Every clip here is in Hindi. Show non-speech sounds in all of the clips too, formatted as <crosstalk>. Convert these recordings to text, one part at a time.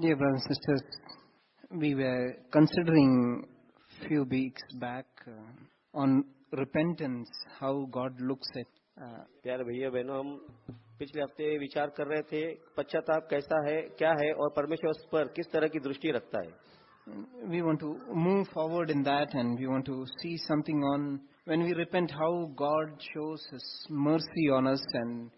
Dear brothers and sisters, we were considering few weeks back uh, on repentance, how God looks at. Uh, प्यारे भैया बहनों हम पिछले हफ्ते विचार कर रहे थे पश्चाताप कैसा है क्या है और परमेश्वर उस पर किस तरह की दृष्टि रखता है we want to move forward in that and we want to see something on when we repent how God shows His mercy on us and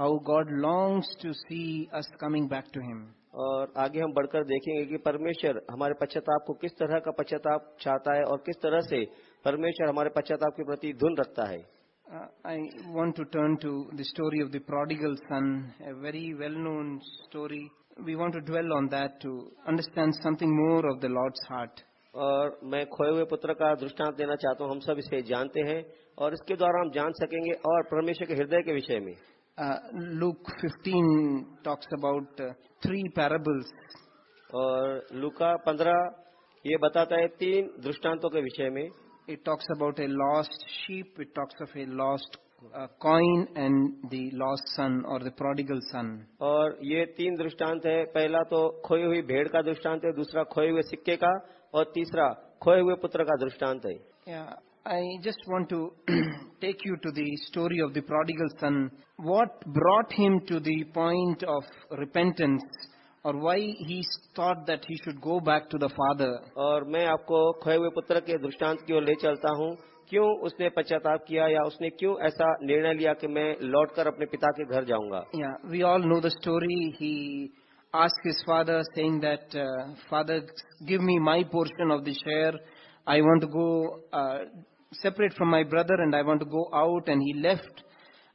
how God longs to see us coming back to Him. और आगे हम बढ़कर देखेंगे कि परमेश्वर हमारे पश्चाताप को किस तरह का पश्चाताप चाहता है और किस तरह से परमेश्वर हमारे पश्चाताप के प्रति धुन रखता है Uh, I want to turn to the story of the prodigal son, a very well-known story. We want to dwell on that to understand something more of the Lord's heart. और मैं खोए हुए पुत्र का दृष्टांत देना चाहता हूँ हम सब इसे जानते हैं और इसके द्वारा हम जान सकेंगे और परमेश्वर के हृदय के विषय में uh, Luke 15 talks about uh, three parables. और लुका 15 ये बताता है तीन दृष्टांतों के विषय में it talks about a lost sheep it talks of a lost coin and the lost son और द प्रोडिगल सन और ये तीन दृष्टांत है पहला तो खोई हुई भेड़ का दृष्टांत है दूसरा खोए हुए सिक्के का और तीसरा खोए हुए पुत्र का दृष्टांत है. I just want to take you to the story of the prodigal son. What brought him to the point of repentance or why he thought that he should go back to the father. और मैं आपको खोए हुए पुत्र के दृष्टांत की ओर ले चलता हूँ क्यों उसने पश्चाताप किया या उसने क्यों ऐसा निर्णय लिया कि मैं लौटकर अपने पिता के घर जाऊँगा Yeah, we all know the story. He asked his father saying that, uh, Father, give me my portion of the share. I want to go uh, separate from my brother and I want to go out. And he left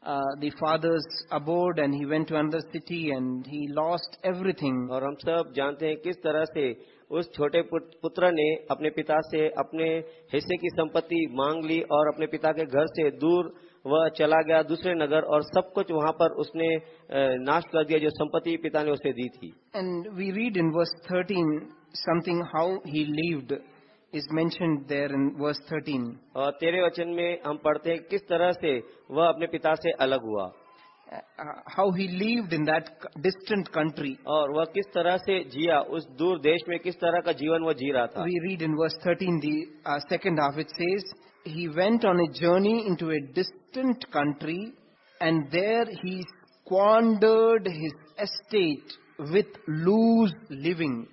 uh, the father's abode and he went to another city and he lost everything. और हम सब जानते हैं किस तरह से उस छोटे पुत- पुत्र ने अपने पिता से अपने हिस्से की संपत्ति मांग ली और अपने पिता के घर से दूर वह चला गया दूसरे नगर और सब कुछ वहाँ पर उसने नाश कर दिया जो संपत्ति पिता ने उसे दी थी And we read in verse 13 something how he lived is mentioned there in verse 13. और तेरे वचन में हम पढ़ते हैं किस तरह से वह अपने पिता से अलग हुआ Uh, how he lived in that c- distant country. और वह किस तरह से जिया उस दूर देश में किस तरह का जीवन वह जी रहा था We read in verse 13, the uh, second half, it says, He went on a journey into a distant country, and there he squandered his estate with loose living.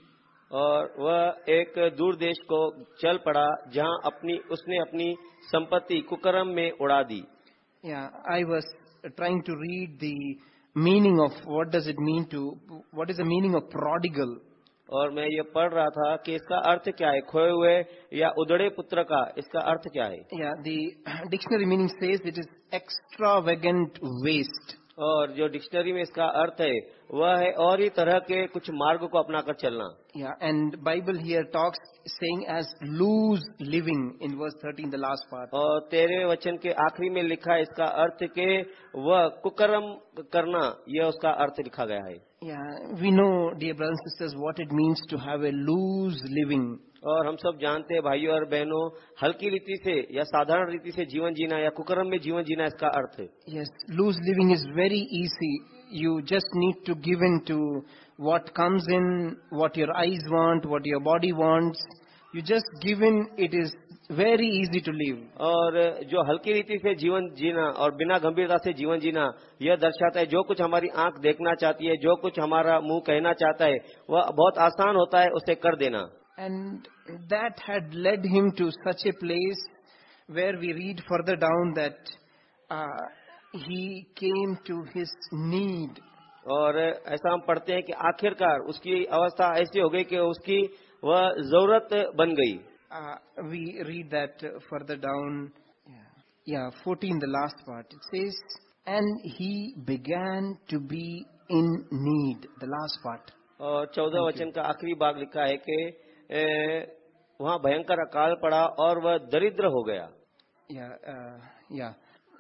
और वह एक दूर देश को चल पड़ा जहाँ अपनी उसने अपनी संपत्ति कुकरम में उड़ा दी। I was trying to read the meaning of what does it mean to what is the meaning of prodigal और मैं ये पढ़ रहा था कि इसका अर्थ क्या है खोए हुए या उदड़े पुत्र का इसका अर्थ क्या है? या the dictionary meaning says it is extravagant waste और जो डिक्शनरी में इसका अर्थ है वह है और ही तरह के कुछ मार्ग को अपना कर चलना and Bible here talks saying as loose living in verse 13 the last part और तेरे वचन के आखिरी में लिखा इसका अर्थ के वह कुकरम करना यह उसका अर्थ लिखा गया है। We know dear brother sisters what it means to have a loose living और हम सब जानते हैं भाइयों और बहनों हल्की रीति से या साधारण रीति से जीवन जीना या कुकरम में जीवन जीना इसका अर्थ है। Yes loose living is very easy You just need to give in to what comes in, what your eyes want, what your body wants. You just give in, it is very easy to live. और जो हल्की रीति से जीवन जीना और बिना गंभीरता से जीवन जीना यह दर्शाता है जो कुछ हमारी आंख देखना चाहती है जो कुछ हमारा मुंह कहना चाहता है वह बहुत आसान होता है उसे कर देना And that had led him to such a place where we read further down that uh, he came to his need. और ऐसा हम पढ़ते हैं कि आखिरकार उसकी अवस्था ऐसी हो गई कि उसकी वह ज़रूरत बन गई Uh, we read that uh, further down. Yeah. yeah, 14, the last part. It says, and he began to be in need. The last part. और चौदह वचन का आखिरी भाग लिखा है कि वहाँ भयंकर अकाल पड़ा और वह दरिद्र हो गया Yeah, uh, yeah.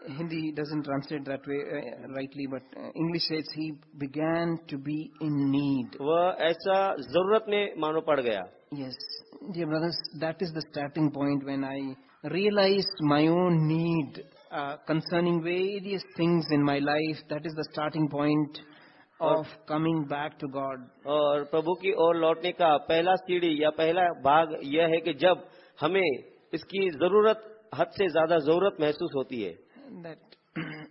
Hindi doesn't translate that way uh, rightly, but uh, English says he began to be in need. वह ऐसा जरूरत में मानो पड़ गया Yes, dear brothers, that is the starting point when I realized my own need uh, concerning various things in my life. That is the starting point of coming back to God. और प्रभु की ओर लौटने का पहला सीढ़ी या पहला भाग यह है कि जब हमें इसकी जरूरत हद से ज्यादा जरूरत महसूस होती है That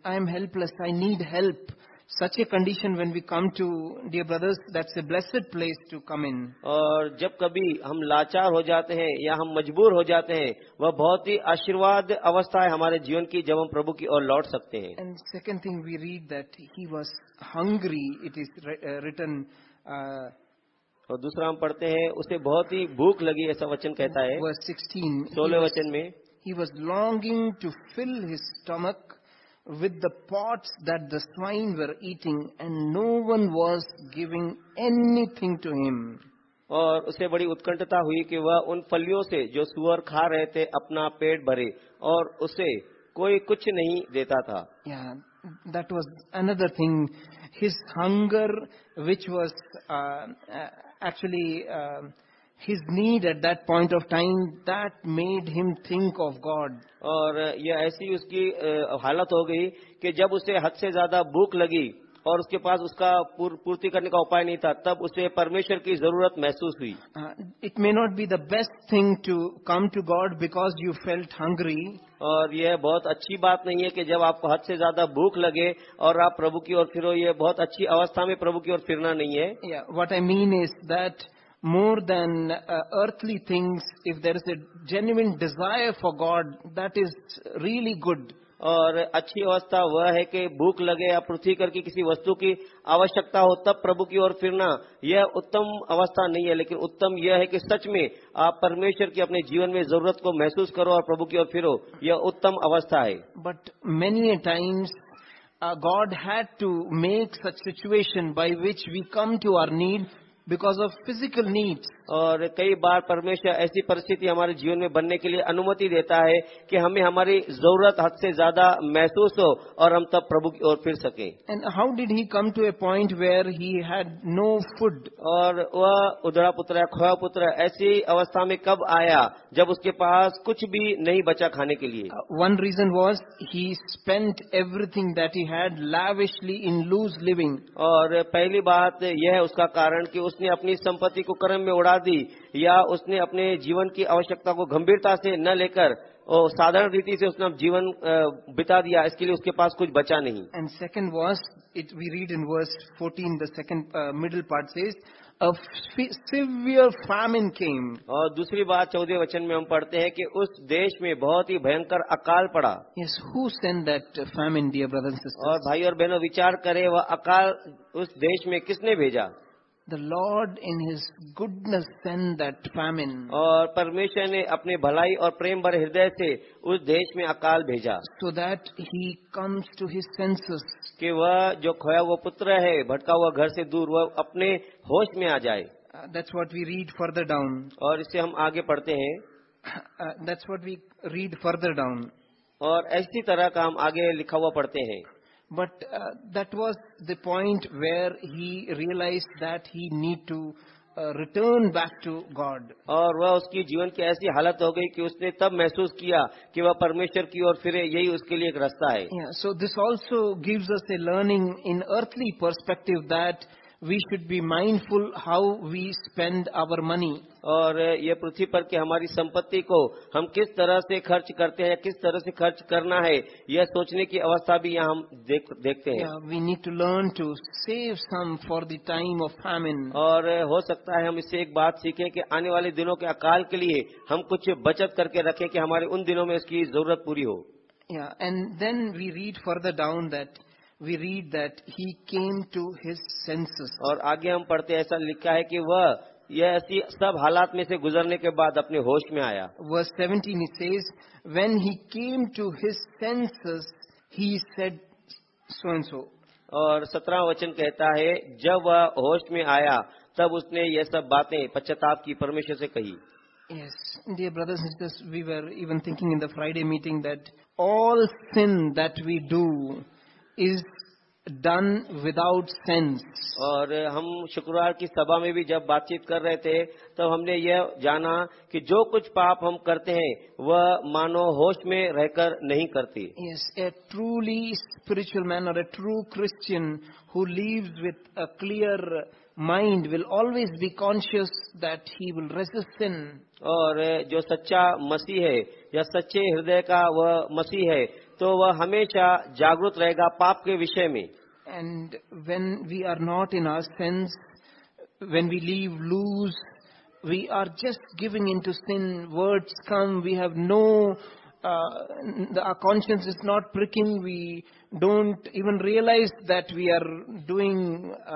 I am helpless, I need help. Such a condition when we come to, dear brothers, that's a blessed place to come in. और जब कभी हम लाचार हो जाते हैं या हम मजबूर हो जाते हैं वह बहुत ही आशीर्वाद अवस्था है हमारे जीवन की जब हम प्रभु की ओर लौट सकते हैं And second thing we read that he was hungry, it is uh, written, uh, और दूसरा हम पढ़ते हैं उसे बहुत ही भूख लगी ऐसा वचन कहता है verse 16. He सोलह वचन में he was longing to fill his stomach with the pots that the swine were eating and no one was giving anything to him. और उसे बड़ी उत्कंठता हुई कि वह उन फलियों से जो सुअर खा रहे थे अपना पेट भरे और उसे कोई कुछ नहीं देता था Yeah, that was another thing. His hunger, which was uh, uh, actually uh, his need at that point of time, that made him think of God. और यह ऐसी उसकी हालत हो गई कि जब उसे हद से ज़्यादा भूख लगी और उसके पास उसका पूर्ति करने का उपाय नहीं था तब उसे परमेश्वर की ज़रूरत महसूस हुई। Uh, it may not be the best thing to come to God because you felt और यह बहुत अच्छी बात नहीं है कि जब आपको हद से ज़्यादा भूख लगे और आप प्रभु की ओर फिरो यह बहुत अच्छी अवस्था में प्रभु की ओर फिरना नहीं है। What I mean is that more than uh, earthly things, if there is a genuine desire for God, that is really good. और अच्छी अवस्था वह है कि भूख लगे या पृथ्वी करके किसी वस्तु की आवश्यकता हो तब प्रभु की ओर फिरना यह उत्तम अवस्था नहीं है। लेकिन उत्तम यह है कि सच में आप परमेश्वर की अपने जीवन में ज़रूरत को महसूस करो और प्रभु की ओर फिरो। यह उत्तम अवस्था है। But many times God had to make such situation by which we come to our needs because of physical needs. और कई बार परमेश्वर ऐसी परिस्थिति हमारे जीवन में बनने के लिए अनुमति देता है कि हमें हमारी ज़रूरत हद से ज़्यादा महसूस हो और हम तब प्रभु की ओर फिर सके। And how did he come to a point where he had no food? और वह उधड़ा पुत्र या खोया पुत्र ऐसी अवस्था में कब आया जब उसके पास कुछ भी नहीं बचा खाने के लिए? One reason was he he everything that he had had in loose living और पहली बात यह है उसका कारण कि उसने अपनी संपत्ति को कर्म में उड़ा दी या उसने अपने जीवन की आवश्यकता को गंभीरता से न लेकर और साधारण रीति से उसने जीवन बिता दिया इसके लिए उसके पास कुछ बचा नहीं and second was, it we read in verse 14, the second uh, middle part says, a severe famine came. और दूसरी बात चौदह वचन में हम पढ़ते हैं कि उस देश में बहुत ही भयंकर अकाल पड़ा Yes, who sent that famine, dear brothers and sisters? और भाई और बहनों विचार करें वह अकाल उस देश में किसने भेजा The Lord in His goodness sent that famine और परमेश्वर ने अपने भलाई और प्रेम भरे हृदय से उस देश में अकाल भेजा so that He comes to His senses. कि वह जो खोया हुआ पुत्र है भटका हुआ घर से दूर वह अपने होश में आ जाए Uh, that's what we read further down. और इससे हम आगे पढ़ते हैं Uh, that's what we read further down. और ऐसी तरह का हम आगे लिखा हुआ पढ़ते हैं But uh, that was the point where he realized that he need to uh, return back to God. और वह उसकी जीवन की ऐसी हालत हो गई कि उसने तब महसूस किया कि वह परमेश्वर की ओर फिरे यही उसके लिए एक रास्ता है Yeah, so this also gives us a learning in earthly perspective that we should be mindful how we spend our money. और ये पृथ्वी पर की हमारी संपत्ति को हम किस तरह से खर्च करते हैं किस तरह से खर्च करना है यह सोचने की अवस्था भी यहाँ हम देख, देखते हैं। We need to learn to save some for the time of famine और हो सकता है हम इससे एक बात सीखें कि आने वाले दिनों के अकाल के लिए हम कुछ बचत करके रखें कि हमारे उन दिनों में इसकी ज़रूरत पूरी हो। And then we read further down that we read that he came to his senses. और आगे हम पढ़ते हैं, ऐसा लिखा है कि वह यह ऐसी सब हालात में से गुजरने के बाद अपने होश में आया Verse 17 it says, when he came to his senses, he said so and so. और सत्रह वचन कहता है जब वह होश में आया तब उसने ये सब बातें पश्चाताप की परमेश्वर से कही Yes, dear brothers and sisters, we were even thinking in the Friday meeting that all sin that we do is done without sense. और हम शुक्रवार की सभा में भी जब बातचीत कर रहे थे तब हमने यह जाना कि जो कुछ पाप हम करते हैं वह मानो होश में रहकर नहीं करती Yes, a truly spiritual man or a true Christian who lives with a clear mind will always be conscious that he will resist sin. और जो सच्चा मसीह है या सच्चे हृदय का वह मसीह है तो वह हमेशा जागृत रहेगा पाप के विषय में। And when we are not in our senses when we live loose we are just giving in to sin words come we have no uh, the- our conscience is not pricking. We don't even realize that we are doing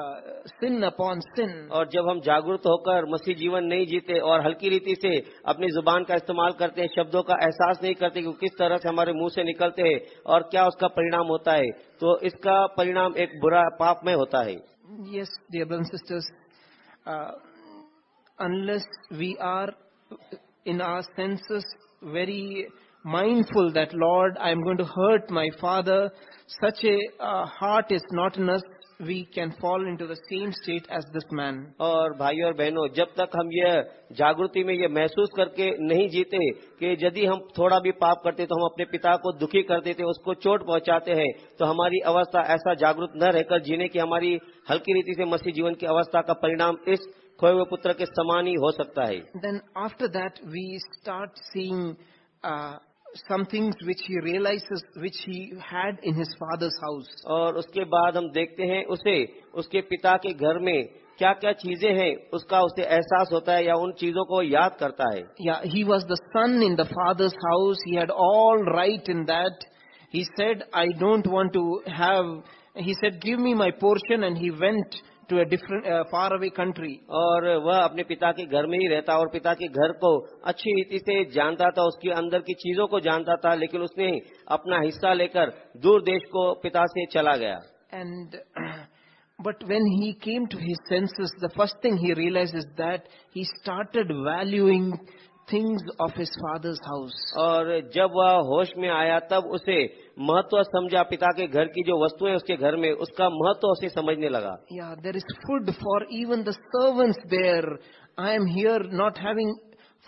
uh, sin upon sin. और जब हम जागरूक होकर मसीह जीवन नहीं जीते और हल्की रीति से अपनी ज़ुबान का इस्तेमाल करते हैं शब्दों का एहसास नहीं करते कि किस तरह से हमारे मुँह से निकलते हैं और क्या उसका परिणाम होता है तो इसका परिणाम एक बुरा पाप में होता है Yes, dear brothers and sisters, uh, unless we are in our senses very mindful that, Lord, I am going to hurt my father, such a uh, heart is not in us, we can fall into the same state as this man. और भाइयों और बहनों जब तक हम यह जागृति में यह महसूस करके नहीं जीते कि यदि हम थोड़ा भी पाप करते तो हम अपने पिता को दुखी कर देते उसको चोट पहुंचाते हैं तो हमारी अवस्था ऐसा जागरूक न रहकर जीने की हमारी हल्की रीति से मसीह जीवन की अवस्था का परिणाम इस खोए हुए पुत्र के समान ही हो सकता है। Then after that, we start seeing uh, some things which he realizes, which he had in his father's house. और उसके बाद हम देखते हैं उसे उसके पिता के घर में क्या क्या चीजें हैं उसका उसे एहसास होता है या उन चीजों को याद करता है Yeah, he was the son in the father's house. He had all right in that. He said, I don't want to have, he said, give me my portion and he went to a different, uh, faraway country. और वह अपने पिता के घर में ही रहता और पिता के घर को अच्छी रीति से जानता था उसके अंदर की चीज़ों को जानता था लेकिन उसने अपना हिस्सा लेकर दूर देश को पिता से चला गया And, but when he came to his senses, the first thing he realized is that he started valuing things of his father's house. और जब वह होश में आया तब उसे महत्व समझा पिता के घर की जो वस्तुएँ उसके घर में उसका महत्व उसे समझने लगा Yeah, there is food for even the servants there. I am here not having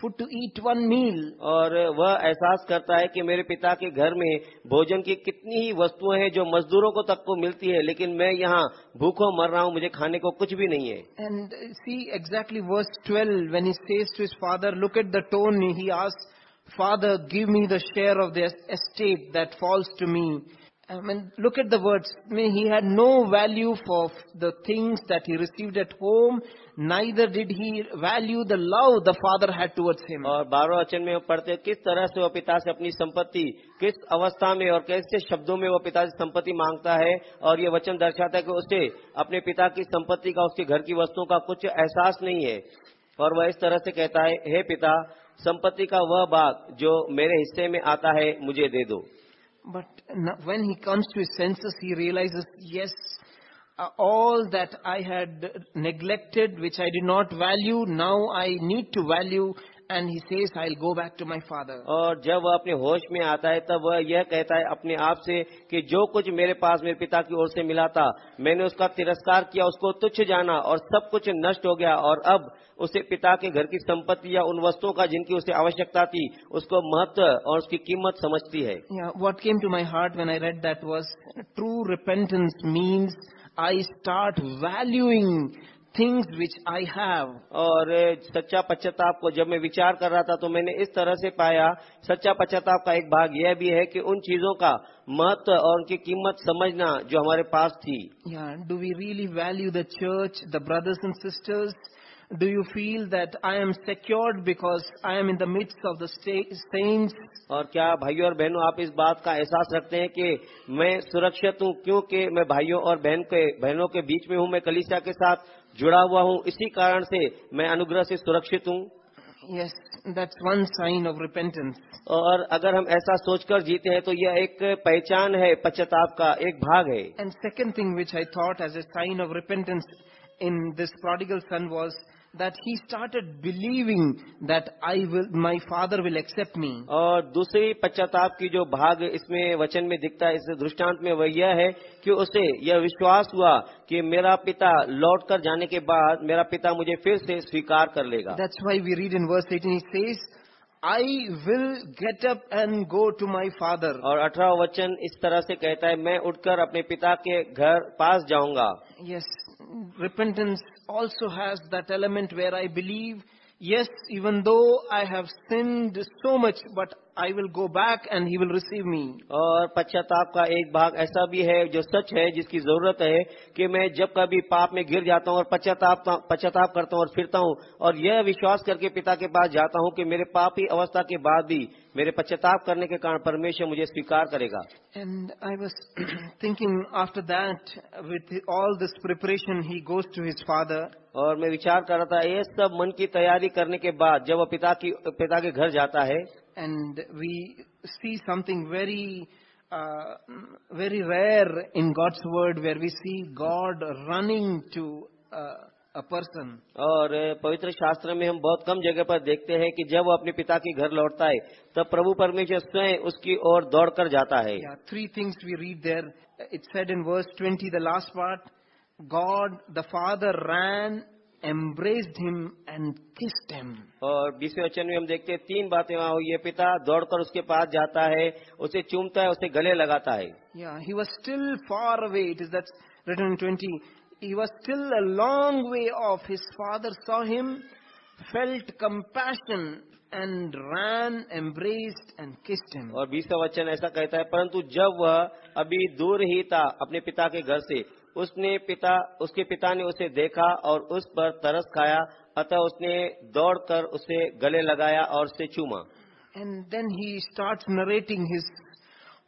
food to eat one meal और वह एहसास करता है कि मेरे पिता के घर में भोजन की कितनी ही वस्तुएँ हैं जो मजदूरों को तक को मिलती है लेकिन मैं यहाँ भूखों मर रहा हूँ मुझे खाने को कुछ भी नहीं है। And see exactly verse twelve when he says to his father look at the tone he ask father give me the share of the estate that falls to me I mean, look at the words. I mean, he had no value for the things that he received at home, neither did he value the love the father had towards him. और बारह वचन में पढ़ते किस तरह से वह पिता से अपनी संपत्ति किस अवस्था में और कैसे शब्दों में वह पिता से संपत्ति माँगता है और ये वचन दर्शाता है कि उसे अपने पिता की संपत्ति का उसके घर की वस्तुओं का कुछ एहसास नहीं है और वह इस तरह से कहता है हे पिता संपत्ति का वह भाग जो मेरे हिस्से में आता है मुझे दे दो But when he comes to his senses, he realizes, yes, uh, all that I had neglected, which I did not value, now I need to value. And he says, I'll go back to my father. और जब वह अपने होश में आता है तब वह यह कहता है अपने आप से कि जो कुछ मेरे पास मेरे पिता की ओर से मिला था मैंने उसका तिरस्कार किया उसको तुच्छ जाना और सब कुछ नष्ट हो गया और अब उसे पिता के घर की संपत्ति या उन वस्तुओं का जिनकी उसे आवश्यकता थी उसको महत्व और उसकी कीमत समझती है what came to my heart when I read that was true repentance means I start valuing things which I have. और सच्चा पश्चाताप को जब मैं विचार कर रहा था तो मैंने इस तरह से पाया सच्चा पश्चाताप का एक भाग यह भी है कि उन चीज़ों का महत्व और उनकी कीमत समझना जो हमारे पास थी Yeah, do we really value the church, the brothers and sisters? Do you feel that I am secured because I am in the midst of the saints? और क्या भाइयों और बहनों आप इस बात का एहसास रखते हैं कि मैं सुरक्षित हूँ क्योंकि मैं भाइयों और बहन के बहनों के बीच में हूँ मैं कलिसिया के साथ जुड़ा हुआ हूँ। इसी कारण से मैं अनुग्रह से सुरक्षित हूँ। वन साइन ऑफ़ रिपेंटेंस और अगर हम ऐसा सोचकर जीते हैं तो यह एक पहचान है पश्चाताप का एक भाग है। And second thing which I thought as a sign of repentance in this prodigal son was that he started believing that I will, my father will accept me. और दूसरी पश्चाताप की जो भाग इसमें वचन में दिखता है इस दृष्टांत में वह यह है कि उसे यह विश्वास हुआ कि मेरा पिता लौट कर जाने के बाद मेरा पिता मुझे फिर से स्वीकार कर लेगा That's why we read in verse 18, he says, I will get up and go to my father. और अठारह वचन इस तरह से कहता है मैं उठकर अपने पिता के घर पास जाऊँगा Yes, repentance also has that element where I believe, yes, even though I have sinned so much, but I will go back and he will receive me. और पश्चाताप का एक भाग ऐसा भी है जो सच है जिसकी ज़रूरत है कि मैं जब कभी पाप में गिर जाता हूँ और पश्चाताप पश्चाताप करता हूँ और फिरता हूँ और यह विश्वास करके पिता के पास जाता हूँ कि मेरे पापी अवस्था के बाद भी मेरे पश्चाताप करने के कारण परमेश्वर मुझे स्वीकार करेगा and I was thinking after that with all this preparation he goes to his father. और मैं विचार कर रहा था ये सब मन की तैयारी करने के बाद जब वह पिता की पिता के घर जाता है and we see something very uh, very rare in God's word where we see God running to uh, a person. और पवित्र शास्त्र में हम बहुत कम जगह पर देखते हैं कि जब वो अपने पिता के घर लौटता है तब प्रभु परमेश्वर स्वयं उसकी ओर दौड़कर जाता है Yeah, three things we read there. It said in verse 20, the last part, God the Father ran, embraced him and kissed him. और बीसवें वचन में हम देखते हैं तीन बातें वहाँ हुई है पिता दौड़कर उसके पास जाता है उसे चूमता है उसे गले लगाता है Yeah, he was still far away. It is that's written in 20. He was still a long way off. His father saw him, felt compassion, and ran, embraced, and kissed him. और बीसवा वचन ऐसा कहता है परंतु जब वह अभी दूर ही था अपने पिता के घर से उसने पिता उसके पिता ने उसे देखा और उस पर तरस खाया अतः उसने दौड़कर उसे गले लगाया और उसे चूमा and then he narrating his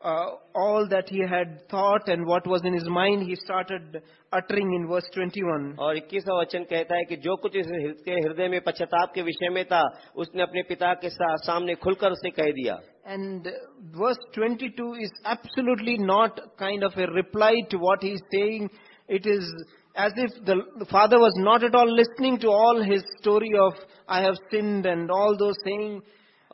uh, all that he had thought and what was in his mind. He started uttering in verse 21. और इक्कीसवा वचन कहता है कि जो कुछ इस के हृदय में पश्चाताप के विषय में था उसने अपने पिता के सामने खुलकर उसे कह दिया And uh, verse 22 is absolutely not kind of a reply to what he's saying. It is as if the, the father was not at all listening to all his story of I have sinned and all those saying.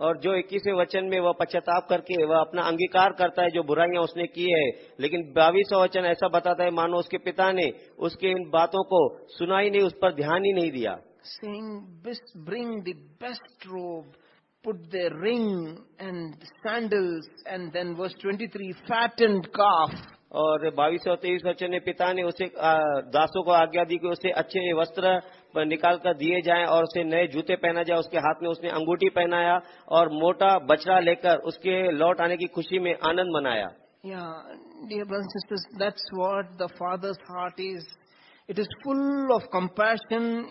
और जो इक्कीसवें वचन में वह पश्चाताप करके वह अपना अंगीकार करता है जो बुराइयाँ उसने की है लेकिन बाईसवा वचन ऐसा बताता है मानो उसके पिता ने उसके इन बातों को सुना ही नहीं उस पर ध्यान ही नहीं दिया saying, "Best Bring the best robe, put their ring and sandals and then verse 23 fattened calf. और बाईस और तेईस वचन में पिता ने उसे दासों को आज्ञा दी कि उसे अच्छे वस्त्र निकाल कर दिए जाएँ और उसे नए जूते पहना जाए। उसके हाथ में उसने अंगूठी पहनाया और मोटा बछड़ा लेकर उसके लौट आने की खुशी में आनंद मनाया। Father's heart is it is full of compassion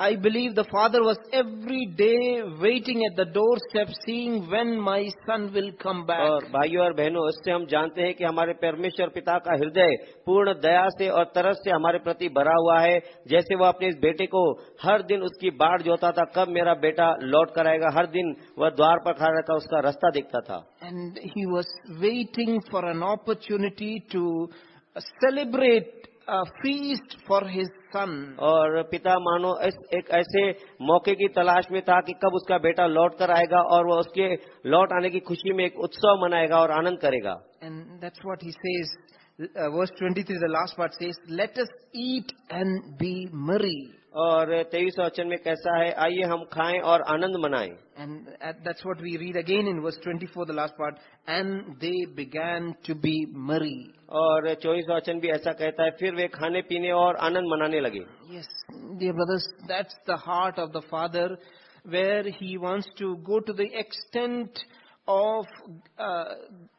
I believe the father was every day waiting at the doorstep seeing when my son will come back. और भाइयों और बहनों इससे हम जानते हैं कि हमारे परमेश्वर पिता का हृदय पूर्ण दया से और तरस से हमारे प्रति भरा हुआ है जैसे वह अपने इस बेटे को हर दिन उसकी बाढ़ जोता था कब मेरा बेटा लौट कर आएगा हर दिन वह द्वार पर खड़ा रखा उसका रास्ता देखता था and he was waiting for an opportunity to celebrate feast for his son. और पिता मानो इस एक ऐसे मौके की तलाश में था कि कब उसका बेटा लौट कर आएगा और वह उसके लौट आने की खुशी में एक उत्सव मनाएगा और आनंद करेगा And that's what he says. Uh, verse 23, the last part says, Let us eat and be merry. और तेईस वचन में कैसा है आइए हम खाएँ और आनंद मनाएँ And uh, that's what we read again in verse 24, the last part. And they began to be merry. और चौबीस वचन भी ऐसा कहता है फिर वे खाने पीने और आनंद मनाने लगे। Brothers that's the heart of the father where he wants to go to the extent of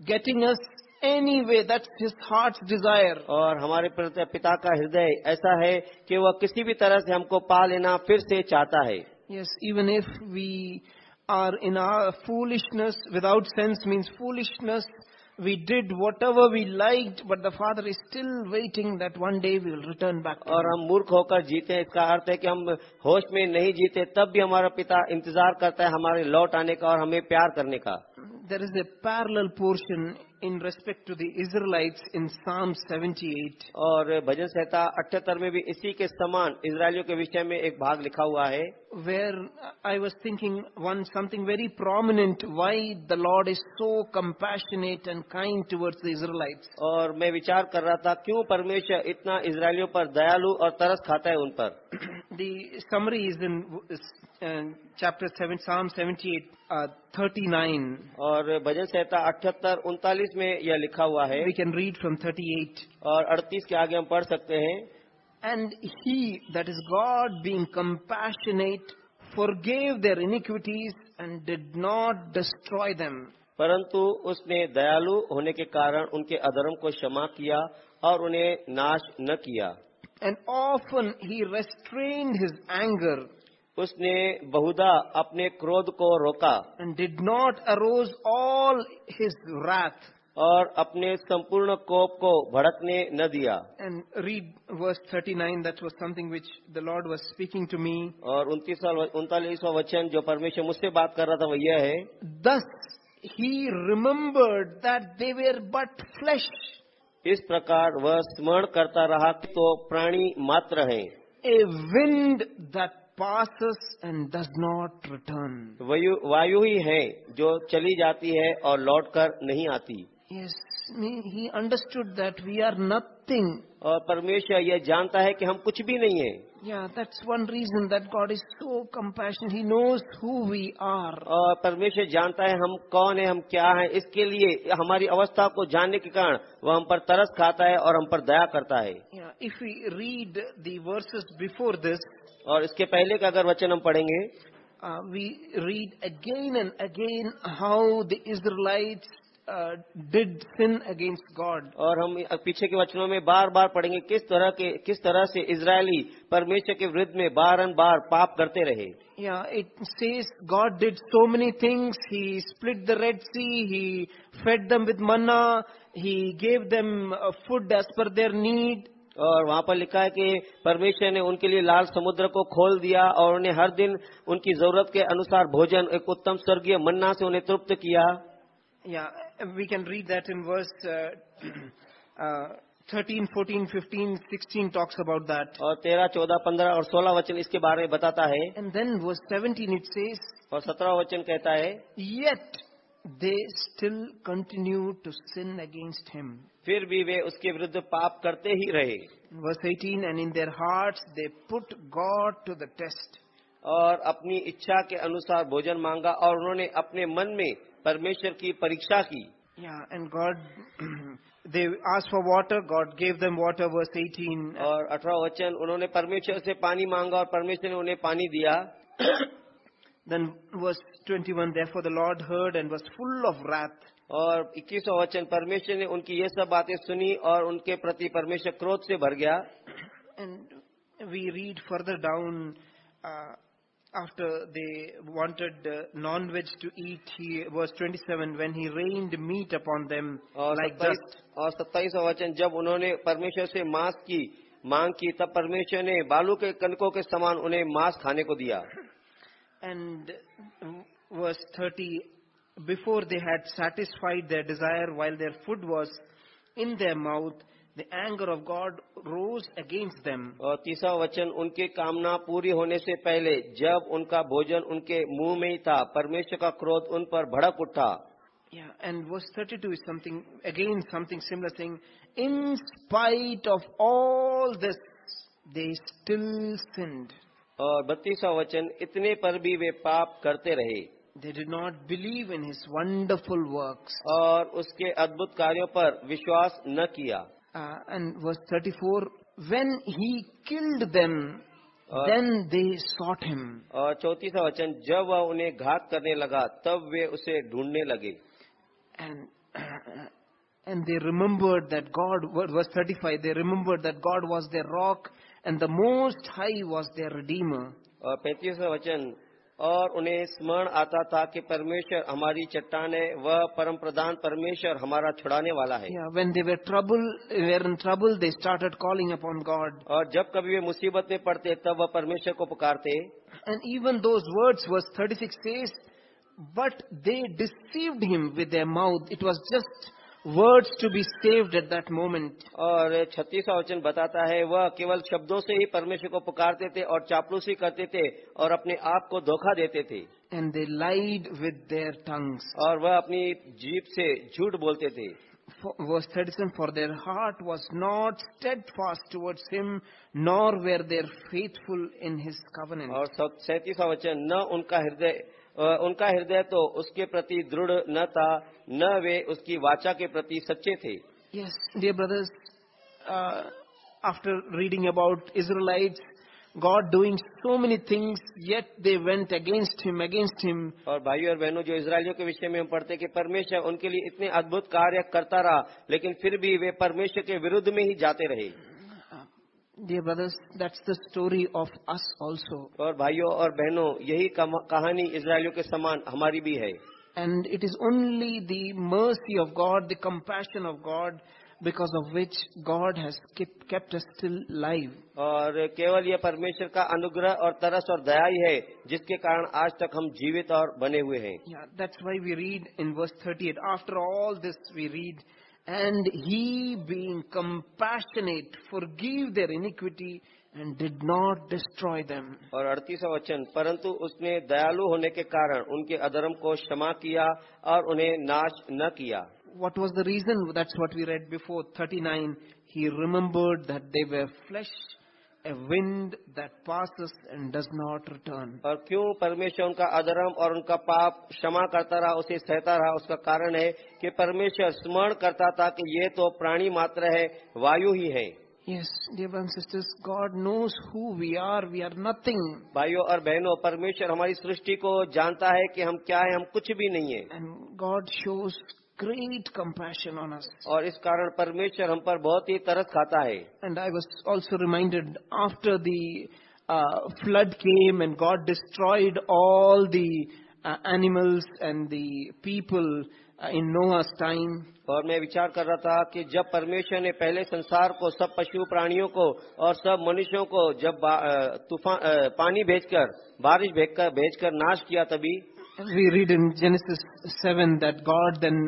getting as anyway that's heart desire और हमारे पिता का हृदय ऐसा है कि वह किसी भी तरह से हमको पा लेना फिर से चाहता है। Yes even if we are in our foolishness without sense means foolishness we did whatever we liked, but the Father is still waiting that one day we will return back और Him. हम मूर्ख होकर जीते हैं इसका अर्थ है कि हम होश में नहीं जीते तब भी हमारा पिता इंतज़ार करता है हमारे लौट आने का और हमें प्यार करने का There is a parallel portion in respect to the Israelites in Psalm 78. और भजन संहिता अठहत्तर में भी इसी के समान इसराइलियों के विषय में एक भाग लिखा हुआ है where I was thinking one something very prominent why the Lord is so compassionate and kind towards the Israelites. और मैं विचार कर रहा था क्यों परमेश्वर इतना इसराइलियों पर दयालु और तरस खाता है उन पर The summary is in uh, chapter 7, Psalm 78, uh, 39. और भजन संहिता अठहत्तर उनतालीस में यह लिखा हुआ है We can read from 38. और अड़तीस के आगे हम पढ़ सकते हैं And he, that is God, being compassionate, forgave their iniquities and did not destroy them. परंतु उसने दयालु होने के कारण उनके अधर्म को क्षमा किया और उन्हें नाश न किया And often he restrained his anger उसने बहुधा अपने क्रोध को रोका and did not arouse all his wrath. और अपने संपूर्ण कोप को भड़कने न दिया। And read verse 39 that was something which the Lord was speaking to me और उनतीस उनतालीसवा वचन जो परमेश्वर मुझसे बात कर रहा था वह यह है thus he remembered that they were but flesh इस प्रकार वह स्मरण करता रहा तो प्राणी मात्र है। A wind that passes and does not return वायु ही है जो चली जाती है और लौट कर नहीं आती। Yes, he understood that we are nothing. और परमेश्वर यह जानता है कि हम कुछ भी नहीं है Yeah, that's one reason that God is so compassionate. He knows who we are. और परमेश्वर जानता है हम कौन है हम क्या है इसके लिए हमारी अवस्था को जानने के कारण वह हम पर तरस खाता है और हम पर दया करता है Yeah, if we read the verses before this, और इसके पहले का अगर वचन हम पढ़ेंगे uh, we read again and again how the Israelites uh, did against God और हम पीछे के वचनों में बार बार पढ़ेंगे किस तरह के किस तरह से इसराइली परमेश्वर के विरुद्ध में बारन बार पाप करते रहे Yeah, it says God did so many things. He split the Red Sea. He fed them with manna. He gave them uh, food as per their need. और वहाँ पर लिखा है कि परमेश्वर ने उनके लिए लाल समुद्र को खोल दिया और उन्हें हर दिन उनकी ज़रूरत के अनुसार भोजन एक उत्तम स्वर्गीय मन्ना से उन्हें तृप्त किया Yeah, we can read that in verse uh, uh, 13, 14, 15, 16 talks about that. और तेरह चौदह पंद्रह और सोलह वचन इसके बारे में बताता है And then verse 17 it says, और सत्रह वचन कहता है Yet they still continue to sin against him. फिर भी वे उसके विरुद्ध पाप करते ही रहे Verse 18, and in their hearts they put God to the test. और अपनी इच्छा के अनुसार भोजन मांगा और उन्होंने अपने मन में परमेश्वर की परीक्षा की Yeah, and God, they asked for water, God gave them water, verse 18. और अठारह वचन उन्होंने परमेश्वर से पानी मांगा और परमेश्वर ने उन्हें पानी दिया Then verse 21, therefore the Lord heard and was full of wrath. और इक्कीसवा वचन परमेश्वर ने उनकी ये सब बातें सुनी और उनके प्रति परमेश्वर क्रोध से भर गया And we read further down, uh, after they wanted uh, non-veg to eat, he, verse 27, when he rained meat upon them और like सत्ताईस dust. और सत्ताईसवा वचन जब उन्होंने परमेश्वर से मांस की मांग की तब परमेश्वर ने बालू के कनकों के समान उन्हें मांस खाने को दिया And verse 30, before they had satisfied their desire while their food was in their mouth, the anger of God rose against them. और तीसरा वचन उनकी कामना पूरी होने से पहले जब उनका भोजन उनके मुँह में ही था परमेश्वर का क्रोध उन पर भड़क उठा Yeah, and verse 32 is something, again something similar saying, in spite of all this, they still sinned. और बत्तीसवा वचन इतने पर भी वे पाप करते रहे They did not believe in his wonderful works. और उसके अद्भुत कार्यों पर विश्वास न किया Uh, and verse 34, when he killed them, Uh, then they sought him. और चौतीसवा वचन जब वह उन्हें घात करने लगा तब वे उसे ढूंढने लगे And, <clears throat> and they remembered that God, verse 35, they remembered that God was their rock and the Most High was their Redeemer. और पैंतीसवा वचन और उन्हें स्मरण आता था कि परमेश्वर हमारी चट्टान है वह परम प्रधान परमेश्वर हमारा छुड़ाने वाला है। When they they were trouble were in trouble they started calling upon God और जब कभी वे मुसीबत में पड़ते तब वह परमेश्वर को पुकारते। And even though words was thirty six but they deceived him with mouth it was just words to be saved at that moment. और छत्तीसवा वचन बताता है वह केवल शब्दों से ही परमेश्वर को पुकारते थे और चापलूसी करते थे और अपने आप को धोखा देते थे And they lied with their tongues. और वह अपनी जीप से झूठ बोलते थे For, verse 37 For their heart was not steadfast towards him, nor were they faithful in his covenant. और सैतीसवा वचन न उनका हृदय अ, उनका हृदय तो उसके प्रति दृढ़ न था न वे उसकी वाचा के प्रति सच्चे थे Yes, dear brothers, uh, after reading about Israelites, God doing so many things, yet they went against him, against him. और भाइयों और बहनों जो इसराइलियों के विषय में हम पढ़ते कि परमेश्वर उनके लिए इतने अद्भुत कार्य करता रहा लेकिन फिर भी वे परमेश्वर के विरुद्ध में ही जाते रहे dear brothers, that's the story of us also. और भाइयों और बहनों यही कम- कहानी इसराइलियों के समान हमारी भी है And it is only the mercy of God, the compassion of God, because of which God has kept, kept us still alive. और केवल यह परमेश्वर का अनुग्रह और तरस और दया ही है जिसके कारण आज तक हम जीवित और बने हुए हैं Yeah, that's why we read in verse 38. After all this, we read, and he being compassionate forgave their iniquity and did not destroy them. और अड़तीसवा वचन परंतु उसने दयालु होने के कारण उनके अधर्म को क्षमा किया और उन्हें नाश न किया What was the reason? That's what we read before 39. He remembered that they were flesh, a wind that passes and does not return. और क्यों परमेश्वर उनका अधर्म और उनका पाप क्षमा करता रहा उसे सहता रहा उसका कारण है कि परमेश्वर स्मरण करता था कि ये तो प्राणी मात्र है वायु ही है Yes, dear brothers and sisters, God knows who we are. We are nothing. भाइयों और बहनों परमेश्वर हमारी सृष्टि को जानता है कि हम क्या है हम कुछ भी नहीं है And God shows great compassion on us. और इस कारण परमेश्वर हम पर बहुत ही तरस खाता है And I was also reminded after the uh, flood came and God destroyed all the uh, animals and the people uh, in Noah's time. और मैं विचार कर रहा था कि जब परमेश्वर ने पहले संसार को सब पशु प्राणियों को और सब मनुष्यों को जब अ, तूफ़ान अ, पानी भेजकर बारिश भेजकर भेजकर नाश किया तभी We read in Genesis 7 that God then,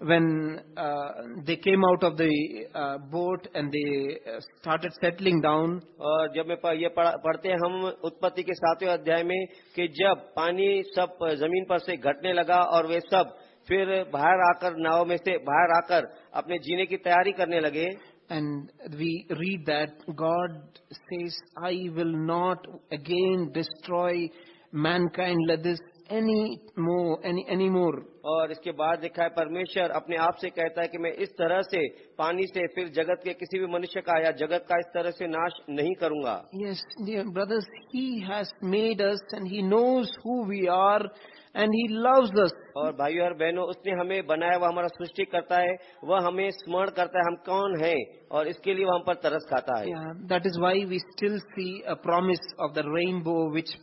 when uh, they came out of the uh, boat and they uh, started settling down, और जब मैं प- ये पढ़- पढ़ते हैं हम उत्पत्ति के सातवें अध्याय में कि जब पानी सब जमीन पर से घटने लगा और वे सब फिर बाहर आकर नाव में से बाहर आकर अपने जीने की तैयारी करने लगे and we read that God says, I will not again destroy mankind, let this Any more, any, any more. और इसके बाद लिखा है परमेश्वर अपने आप से कहता है कि मैं इस तरह से पानी से फिर जगत के किसी भी मनुष्य का या जगत का इस तरह से नाश नहीं करूँगा Yes, dear brothers, He has made us and He knows who we are and He loves us. और भाइयों और बहनों उसने हमें बनाया वह हमारा सृष्टि करता है वह हमें स्मरण करता है हम कौन हैं और इसके लिए वह हम पर तरस खाता है that is why we still see a promise of the rainbow which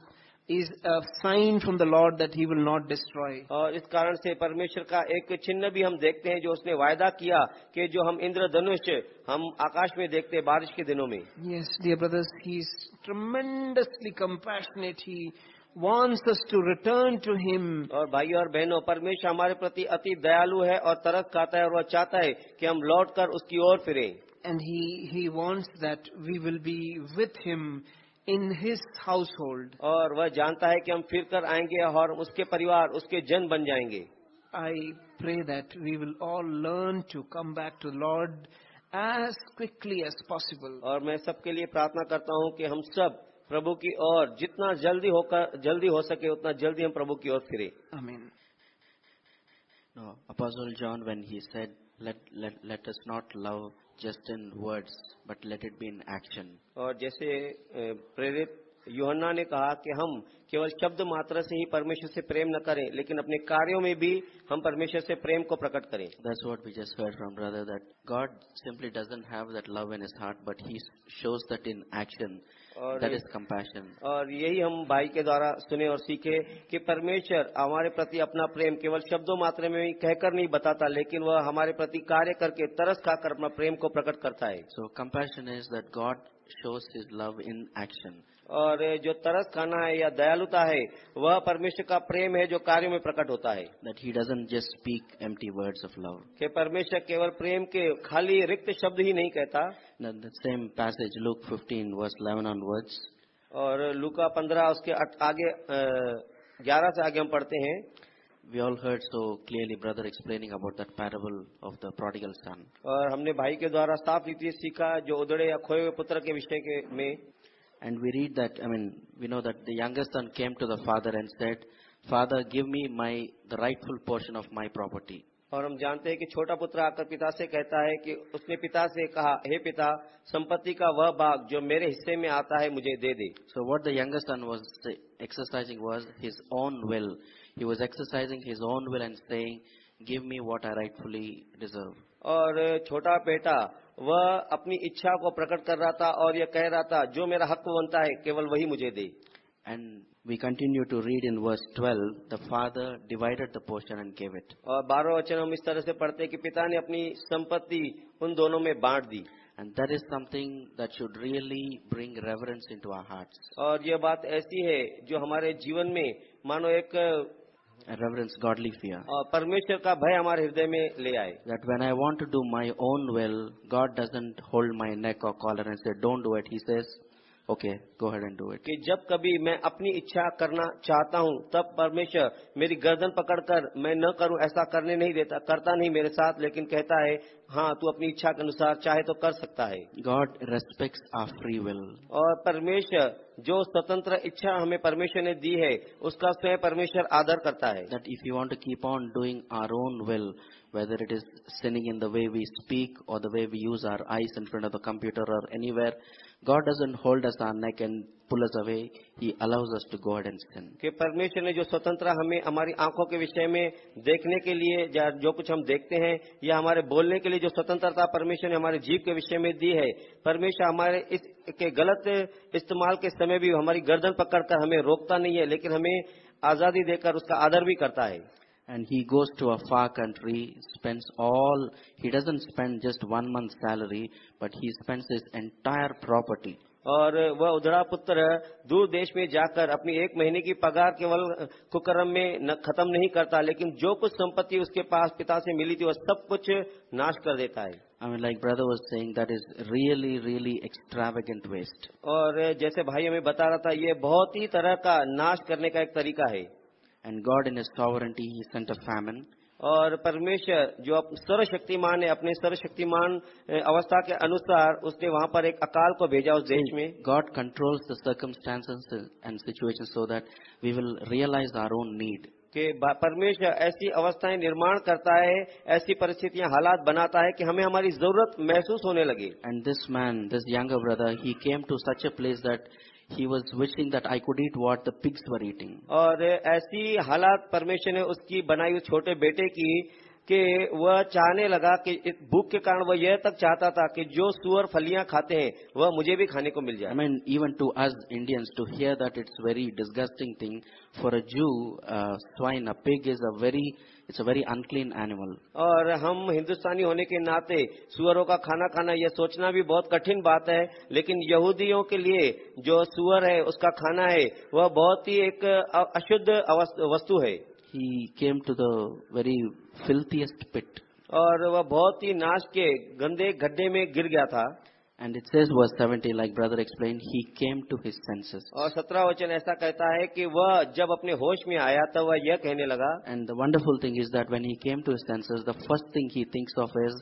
is a sign from the Lord that He will not destroy. और इस कारण से परमेश्वर का एक चिन्ह भी हम देखते हैं जो उसने वायदा किया कि जो हम इंद्रधनुष हम आकाश में देखते हैं बारिश के दिनों में Yes, dear brothers, He is tremendously compassionate. He wants us to return to Him. और भाइयों और बहनों परमेश्वर हमारे प्रति अति दयालु है और तरस खाता है और वह चाहता है कि हम लौटकर उसकी ओर फिरें And He, he wants that we will be with Him in His household. और वह जानता है कि हम फिर कर आएँगे और उसके परिवार उसके जन बन जाएँगे I pray that we will all learn to come back to the Lord as quickly as possible. और मैं सबके लिए प्रार्थना करता हूँ कि हम सब प्रभु की ओर जितना जल्दी होकर जल्दी हो सके उतना जल्दी हम प्रभु की ओर फिरे Amen. No, Apostle John, when he said, let, let, let us not love just in words, but let it be in action. और जैसे अ, प्रेरित यूहन्ना ने कहा कि हम केवल शब्द मात्र से ही परमेश्वर से प्रेम न करें लेकिन अपने कार्यों में भी हम परमेश्वर से प्रेम को प्रकट करें That's what we just heard from brother, that God simply doesn't have that love in his heart, but he shows that in action. और That is compassion. और यही हम भाई के द्वारा सुने और सीखे कि परमेश्वर हमारे प्रति अपना प्रेम केवल शब्दों मात्र में ही कहकर नहीं बताता लेकिन वह हमारे प्रति कार्य करके तरस खाकर अपना प्रेम को प्रकट करता है So compassion is that God shows his love in action. और जो तरस खाना है या दयालुता है वह परमेश्वर का प्रेम है जो कार्यों में प्रकट होता है। That he doesn't just speak empty word of love के परमेश्वर केवल प्रेम के खाली रिक्त शब्द ही नहीं कहता। Same passage Luke fifteen verse eleven onwards और लुका पंद्रह उसके आगे ग्यारह से आगे हम पढ़ते हैं। We all heard so clearly brother explaining about that parable of the prodigal son और हमने भाई के द्वारा साफ़ रीति सीखा जो उदड़े या खोए हुए पुत्र के विषय के में। And we read that, I mean, we know that the youngest son came to the father and said, Father, give me my, the rightful portion of my property. और हम जानते हैं कि छोटा पुत्र आकर पिता से कहता है कि उसने पिता से कहा हे पिता संपत्ति का वह भाग जो मेरे हिस्से में आता है मुझे दे दे So what the youngest son was exercising was his own will. He was exercising his own will and saying, give me what I rightfully deserve. और छोटा बेटा वह अपनी इच्छा को प्रकट कर रहा था और यह कह रहा था जो मेरा हक बनता है केवल वही मुझे दे। And we continue to read in verse 12 the father divided the portion and gave it और बारह वचन हम इस तरह से पढ़ते हैं कि पिता ने अपनी संपत्ति उन दोनों में बांट दी। And that is something that should really bring reverence into our heart और यह बात ऐसी है जो हमारे जीवन में मानो एक reverence, godly fear. अ, परमेश्वर का भय हमारे हृदय में ले आए That when I want to do my own will, God doesn't hold my neck or collar and say, don't do it. He says, okay, go ahead and do it. कि जब कभी मैं अपनी इच्छा करना चाहता हूँ तब परमेश्वर मेरी गर्दन पकड़कर मैं न करूँ ऐसा करने नहीं देता करता नहीं मेरे साथ लेकिन कहता है हाँ तू अपनी इच्छा के अनुसार चाहे तो कर सकता है। God respect our free will और परमेश्वर जो स्वतंत्र इच्छा हमें परमेश्वर ने दी है उसका स्वयं परमेश्वर आदर करता है। That if you want to keep on doing our own will whether it is sinning in the way we speak और the way we use our eyes in front of the computer or anywhere God doesn't hold us our neck and pull us away. He allows us to go ahead and sin. कि परमेश्वर ने जो स्वतंत्र हमें हमारी आँखों के विषय में देखने के लिए या जो कुछ हम देखते हैं या हमारे बोलने के लिए जो स्वतंत्रता परमेश्वर ने हमारे जीव के विषय में दी है परमेश्वर हमारे इस के गलत इस्तेमाल के समय भी हमारी गर्दन पकड़कर हमें रोकता नहीं है लेकिन हमें आज़ादी देकर उसका आदर भी करता है And he goes to a far country, spends all, he doesn't spend just one month's salary, but he spends his entire property. और वह उधड़ा पुत्र दूर देश में जाकर अपनी एक महीने की पगार केवल कुकरम में न, खत्म नहीं करता लेकिन जो कुछ संपत्ति उसके पास पिता से मिली थी वह सब कुछ नाश कर देता है I mean, like brother was saying, that is really, really extravagant waste. और जैसे भाई हमें बता रहा था ये बहुत ही तरह का नाश करने का एक तरीका है And God in his sovereignty, he sent a famine. और परमेश्वर जो सर्वशक्तिमान है अपने सर्वशक्तिमान अवस्था के अनुसार उसने वहाँ पर एक अकाल को भेजा उस देश में। God control and situation so that we will realize our own need के परमेश्वर ऐसी अवस्थाएँ निर्माण करता है ऐसी परिस्थितियाँ हालात बनाता है कि हमें हमारी ज़रूरत महसूस होने लगे। And this man this young brother he came to such a place that he was wishing that I could eat what the pigs were eating. और ऐसी हालात परमेश्वर ने उसकी बनाई हुई छोटे बेटे की कि वह चाहने लगा कि भूख के कारण वह यह तक चाहता था कि जो सुअर फलियाँ खाते हैं वह मुझे भी खाने को मिल जाए even to us Indians, to hear that it's very disgusting thing for a Jew, uh, swine, a pig is a very, it's a very unclean animal. और हम हिंदुस्तानी होने के नाते सुअरों का खाना खाना यह सोचना भी बहुत कठिन बात है लेकिन यहूदियों के लिए जो सुअर है उसका खाना है वह बहुत ही एक अशुद्ध वस्तु है He came to the very filthiest pit. और वह बहुत ही नाश के गंदे गड्ढे में गिर गया था And it says verse 70, like brother explained, he came to his senses. और सत्रह वचन ऐसा कहता है कि वह जब अपने होश में आया तब वह यह कहने लगा And the wonderful thing is that when he came to his senses, the first thing he thinks of is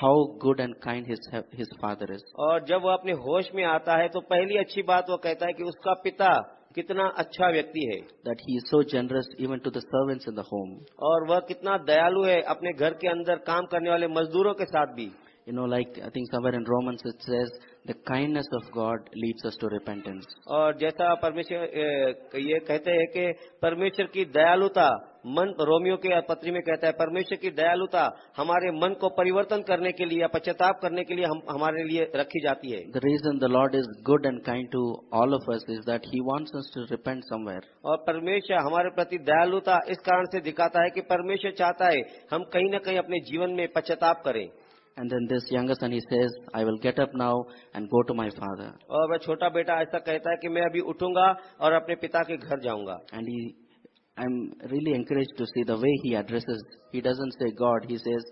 how good and kind his, his father is. और जब वह अपने होश में आता है तो पहली अच्छी बात वह कहता है कि उसका पिता कितना अच्छा व्यक्ति है That he is so generous even to the servants in the home. और वह कितना दयालु है अपने घर के अंदर काम करने वाले मजदूरों के साथ भी You know, like I think somewhere in Romans it says, the kindness of God leads us to repentance. और जैसा परमेश्वर ये कहते हैं कि परमेश्वर की दयालुता मन रोमियो के पत्री में कहता है परमेश्वर की दयालुता हमारे मन को परिवर्तन करने के लिए पश्चाताप करने के लिए हम हमारे लिए रखी जाती है The reason the Lord is good and kind to all of us is that He wants us to repent somewhere. और परमेश्वर हमारे प्रति दयालुता इस कारण से दिखाता है कि परमेश्वर चाहता है हम कहीं न कहीं अपने जीवन में पश्चाताप करें And then this younger son, he says, I will get up now and go to my father. और वह छोटा बेटा ऐसा कहता है कि मैं अभी उठूंगा और अपने पिता के घर जाऊंगा And he, I'm really encouraged to see the way he addresses. He doesn't say God, he says,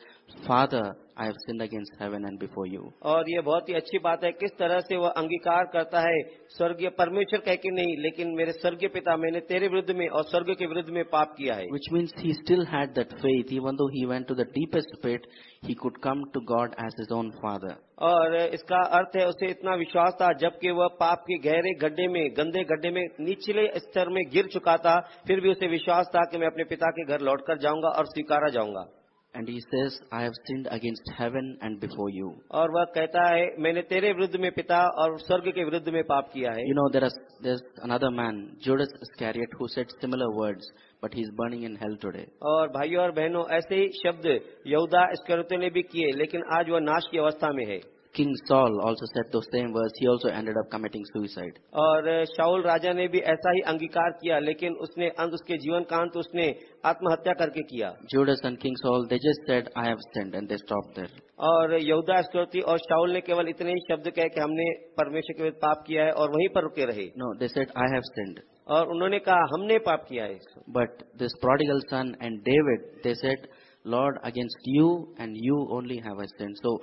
Father, I have sinned against heaven and before you. और ये बहुत ही अच्छी बात है किस तरह से वह अंगीकार करता है स्वर्गीय परमेश्वर कह के नहीं लेकिन मेरे स्वर्गीय पिता मैंने तेरे विरुद्ध में और स्वर्ग के विरुद्ध में पाप किया है Which means he still had that faith, even though he went to the deepest pit, he could come to God as his own father. और इसका अर्थ है उसे इतना विश्वास था जबकि वह पाप के गहरे गड्ढे में गंदे गड्ढे में निचले स्तर में गिर चुका था फिर भी उसे विश्वास था कि मैं अपने पिता के घर लौटकर जाऊँगा और स्वीकारा जाऊँगा And he says, I have sinned against heaven and before you. और वह कहता है मैंने तेरे विरुद्ध में पिता और स्वर्ग के विरुद्ध में पाप किया है You know, there is, there's another man, Judas Iscariot, who said similar words, but he is burning in hell today. और भाइयों और बहनों ऐसे ही शब्द यहूदा स्करते ने भी किए लेकिन आज वह नाश की अवस्था में है King Saul also said those same words. He also ended up committing suicide. और शाउल राजा ने भी ऐसा ही अंगीकार किया लेकिन उसने अंत उसके जीवन का अंत उसने आत्महत्या करके किया Judas and King Saul, they just said, I have sinned, and they stopped there. और यहूदा स्करती और शाउल ने केवल इतने ही शब्द कहे कि हमने परमेश्वर के विरुद्ध पाप किया है और वहीं पर रुके रहे No, they said, I have sinned. और उन्होंने कहा हमने पाप किया है But this prodigal son and David, they said, Lord, against you and you only have I sinned. So,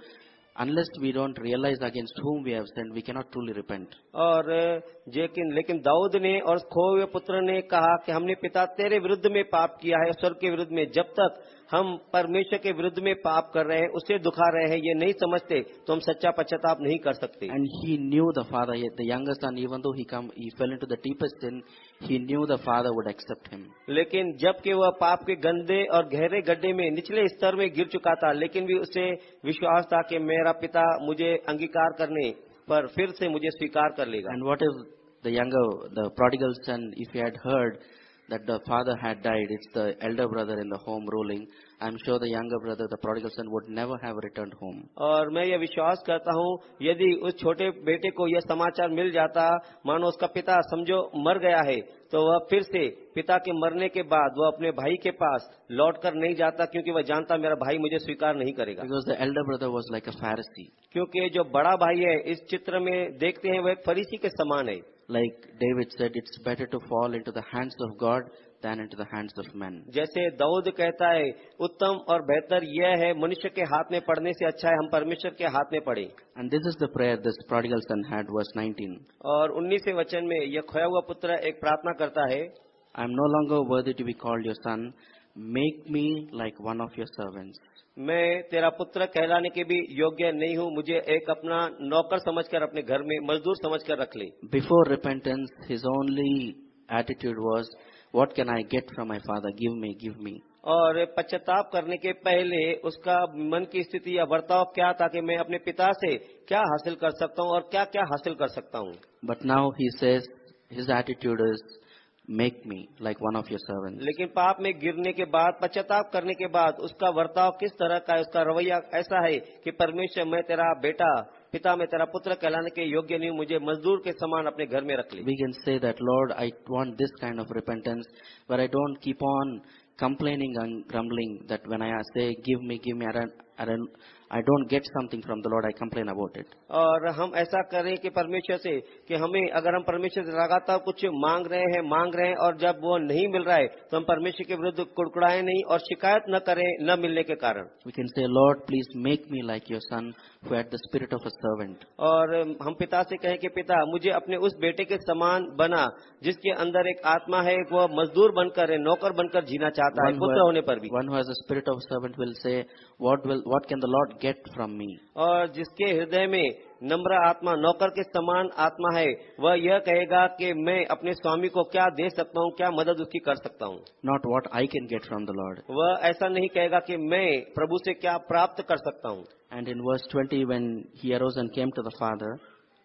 unless we don't realize against whom we have sinned, we cannot truly repent. और लेकिन दाऊद ने और खोए हुए पुत्र ने कहा कि हमने पिता तेरे विरुद्ध में पाप किया है स्वर्ग के विरुद्ध में जब तक हम परमेश्वर के विरुद्ध में पाप कर रहे हैं उसे दुखा रहे हैं ये नहीं समझते तो हम सच्चा पश्चाताप नहीं कर सकते। And he knew the father the youngest son even though he come he fell into the deepest sin he knew the father would accept him लेकिन जबकि वह पाप के गंदे और गहरे गड्ढे में निचले स्तर में गिर चुका था लेकिन भी उसे विश्वास था कि मेरा पिता मुझे अंगीकार करने पर फिर से मुझे स्वीकार कर लेगा। And what is the young the prodigal son if you had heard that the father had died, it's the elder brother in the home ruling, I'm sure the younger brother, the prodigal son, would never have returned home. और मैं यह विश्वास करता हूँ यदि उस छोटे बेटे को यह समाचार मिल जाता मानो उसका पिता समझो मर गया है तो वह फिर से पिता के मरने के बाद वह अपने भाई के पास लौट कर नहीं जाता क्योंकि वह जानता मेरा भाई मुझे स्वीकार नहीं करेगा Because the elder brother was like a Pharisee. क्योंकि जो बड़ा भाई है इस चित्र में देखते हैं वह एक फरीसी के समान है Like David said, it's better to fall into the hands of God than into the hands of men. जैसे दाऊद कहता है उत्तम और बेहतर यह है मनुष्य के हाथ में पड़ने से अच्छा है हम परमेश्वर के हाथ में पड़े And this is the prayer this prodigal son had, verse 19. और उन्नीसवें वचन में यह खोया हुआ पुत्र एक प्रार्थना करता है I am no longer worthy to be called your son. Make me like one of your servants. मैं तेरा पुत्र कहलाने के भी योग्य नहीं हूँ। मुझे एक अपना नौकर समझकर अपने घर में मजदूर समझकर रख ले। Before repentance his only attitude was What can I get from my father give me give me और पश्चाताप करने के पहले उसका मन की स्थिति या बर्ताव क्या था कि मैं अपने पिता से क्या हासिल कर सकता हूँ और क्या क्या हासिल कर सकता हूँ? But now he says, his attitude is, Make me like one of your servants. लेकिन पाप में गिरने के बाद पश्चाताप करने के बाद उसका बर्ताव किस तरह का है उसका रवैया ऐसा है कि परमेश्वर मैं तेरा बेटा पिता मैं तेरा पुत्र कहलाने के योग्य नहीं हूँ मुझे मजदूर के समान अपने घर में रख ले We can say that, Lord, I want this kind of repentance where I don't keep on complaining and grumbling that when I say, Give me, give me, I don't, I don't, I don't get something from the Lord, I complain about it. और हम ऐसा करें कि परमेश्वर से कि हमें अगर हम परमेश्वर से लगातार कुछ मांग रहे हैं मांग रहे हैं और जब वो नहीं मिल रहा है तो हम परमेश्वर के विरुद्ध कुड़कुड़ाए नहीं और शिकायत न करें न मिलने के कारण We can say, Lord, please make me like your son who had the spirit of a servant. और हम पिता से कहें कि पिता मुझे अपने उस बेटे के समान बना जिसके अंदर एक आत्मा है वो मजदूर बनकर है नौकर बनकर जीना चाहता है पुत्र होने पर भी one who has a spirit of a servant will say, what will, what can the Lord get from me? और जिसके हृदय में नम्र आत्मा नौकर के समान आत्मा है वह यह कहेगा कि मैं अपने स्वामी को क्या दे सकता हूँ क्या मदद उसकी कर सकता हूँ Not what I can get from the Lord. वह ऐसा नहीं कहेगा कि मैं प्रभु से क्या प्राप्त कर सकता हूँ And in verse 20, when he arose and came to the father,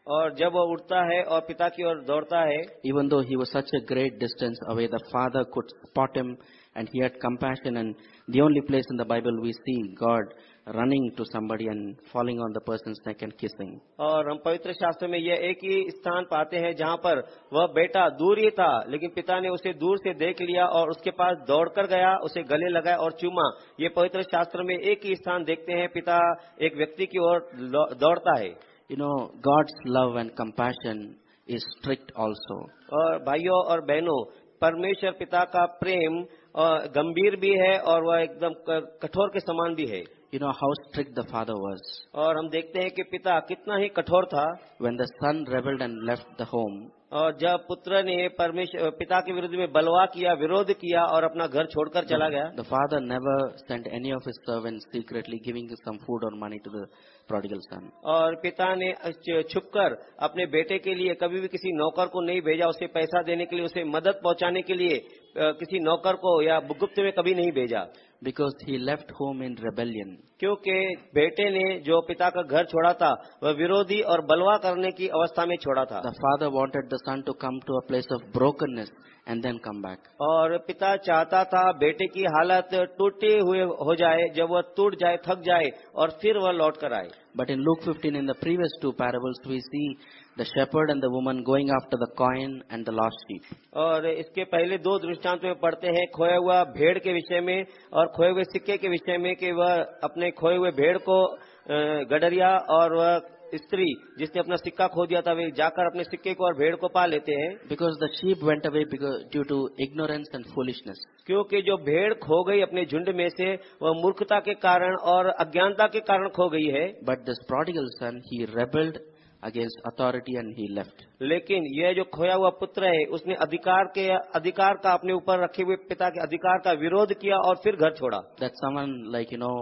और जब वह उठता है और पिता की ओर दौड़ता है Even though he was such a great distance away, the father could spot him and he had compassion. And the only place in the Bible we see God running to somebody and falling on the person's neck and kissing. और हम पवित्र शास्त्र में यह एक ही स्थान पाते हैं जहाँ पर वह बेटा दूर ही था लेकिन पिता ने उसे दूर से देख लिया और उसके पास दौड़कर गया उसे गले लगाया और चूमा ये पवित्र शास्त्र में एक ही स्थान देखते हैं पिता एक व्यक्ति की ओर लौ- दौड़ता है You know, God's love and compassion is strict also. और भाइयों और बहनों परमेश्वर पिता का प्रेम और गंभीर भी है और वह एकदम कठोर के समान भी है। You know how strict the father was और हम देखते हैं कि पिता कितना ही कठोर था। When the son rebelled and left the home और जब पुत्र ने परमेश्वर पिता के विरुद्ध में बलवा किया विरोध किया और अपना घर छोड़कर चला गया। The father never sent any of his servant secretly giving some food or money to the prodigal son. और पिता ने छुपकर अपने बेटे के लिए कभी भी किसी नौकर को नहीं भेजा उसे पैसा देने के लिए उसे मदद पहुँचाने के लिए किसी नौकर को या गुप्त में कभी नहीं भेजा because he left home in rebellion क्योंकि बेटे ने जो पिता का घर छोड़ा था वह विरोधी और बलवा करने की अवस्था में छोड़ा था father wanted the son to come to a place of brokenness and then come back. और पिता चाहता था बेटे की हालत टूटे हुए हो जाए जब वह टूट जाए थक जाए और फिर वह लौट कर आए But in Luke 15, in the previous two parables, we see the shepherd and the woman going after the coin and the lost sheep. और इसके पहले दो दृष्टांत में पढ़ते हैं खोया हुआ भेड़ के विषय में और खोए हुए सिक्के के विषय में कि वह अपने खोए हुए भेड़ को अ, गडरिया और वह स्त्री जिसने अपना सिक्का खो दिया था वे जाकर अपने सिक्के को और भेड़ को पा लेते हैं। Because the sheep went away due to ignorance and foolishness क्योंकि जो भेड़ खो गई अपने झुंड में से वह मूर्खता के कारण और अज्ञानता के कारण खो गई है। But this prodigal son he rebelled against authority and he left लेकिन यह जो खोया हुआ पुत्र है उसने अधिकार के अधिकार का अपने ऊपर रखे हुए पिता के अधिकार का विरोध किया और फिर घर छोड़ा। That some like you know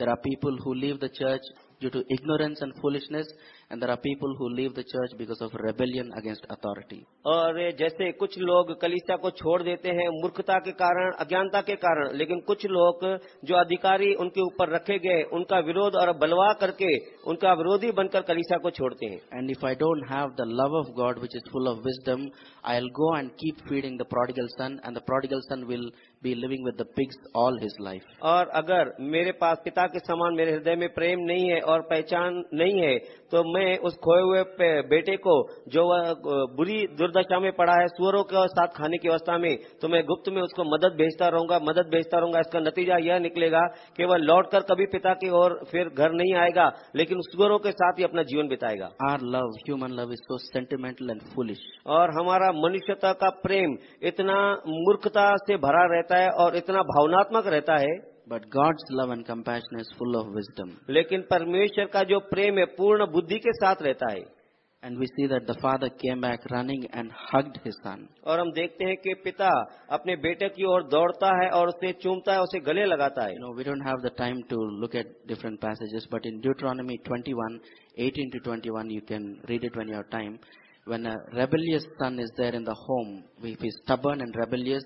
there are people who leave the church due to ignorance and foolishness and there are people who leave the church because of rebellion against authority. और जैसे कुछ लोग कलिसिया को छोड़ देते हैं मूर्खता के कारण अज्ञानता के कारण लेकिन कुछ लोग जो अधिकारी उनके ऊपर रखे गए उनका विरोध और बलवा करके उनका विरोधी बनकर कलिसिया को छोड़ते हैं And if I don't have the love of God which is full of wisdom, I'll go and keep feeding the prodigal son and the prodigal son will be living with the pigs all his life. और अगर मेरे पास पिता के समान मेरे हृदय में प्रेम नहीं है और पहचान नहीं है तो मैं उस खोए हुए बेटे को जो बुरी दुर्दशा में पड़ा है सुअरों के साथ खाने की अवस्था में तो मैं गुप्त में उसको मदद भेजता रहूँगा मदद भेजता रहूँगा इसका नतीजा यह निकलेगा कि वह लौटकर कभी पिता की ओर फिर घर नहीं आएगा लेकिन सुअरों के साथ ही अपना जीवन बिताएगा Our love, human love, is so sentimental and foolish. और हमारा मनुष्यता का प्रेम इतना मूर्खता से भरा रहता रहता है और इतना भावनात्मक रहता है। But God's love and compassion is full of wisdom लेकिन परमेश्वर का जो प्रेम है पूर्ण बुद्धि के साथ रहता है। And we see that the father came back running and hugged his son और हम देखते हैं कि पिता अपने बेटे की ओर दौड़ता है और उसे चूमता है उसे गले लगाता है। No we don't have the time to look at different passages but in Deuteronomy twenty one eighteen to twenty one you can read it on your time when a rebellious son is there in the home we see stubborn and rebellious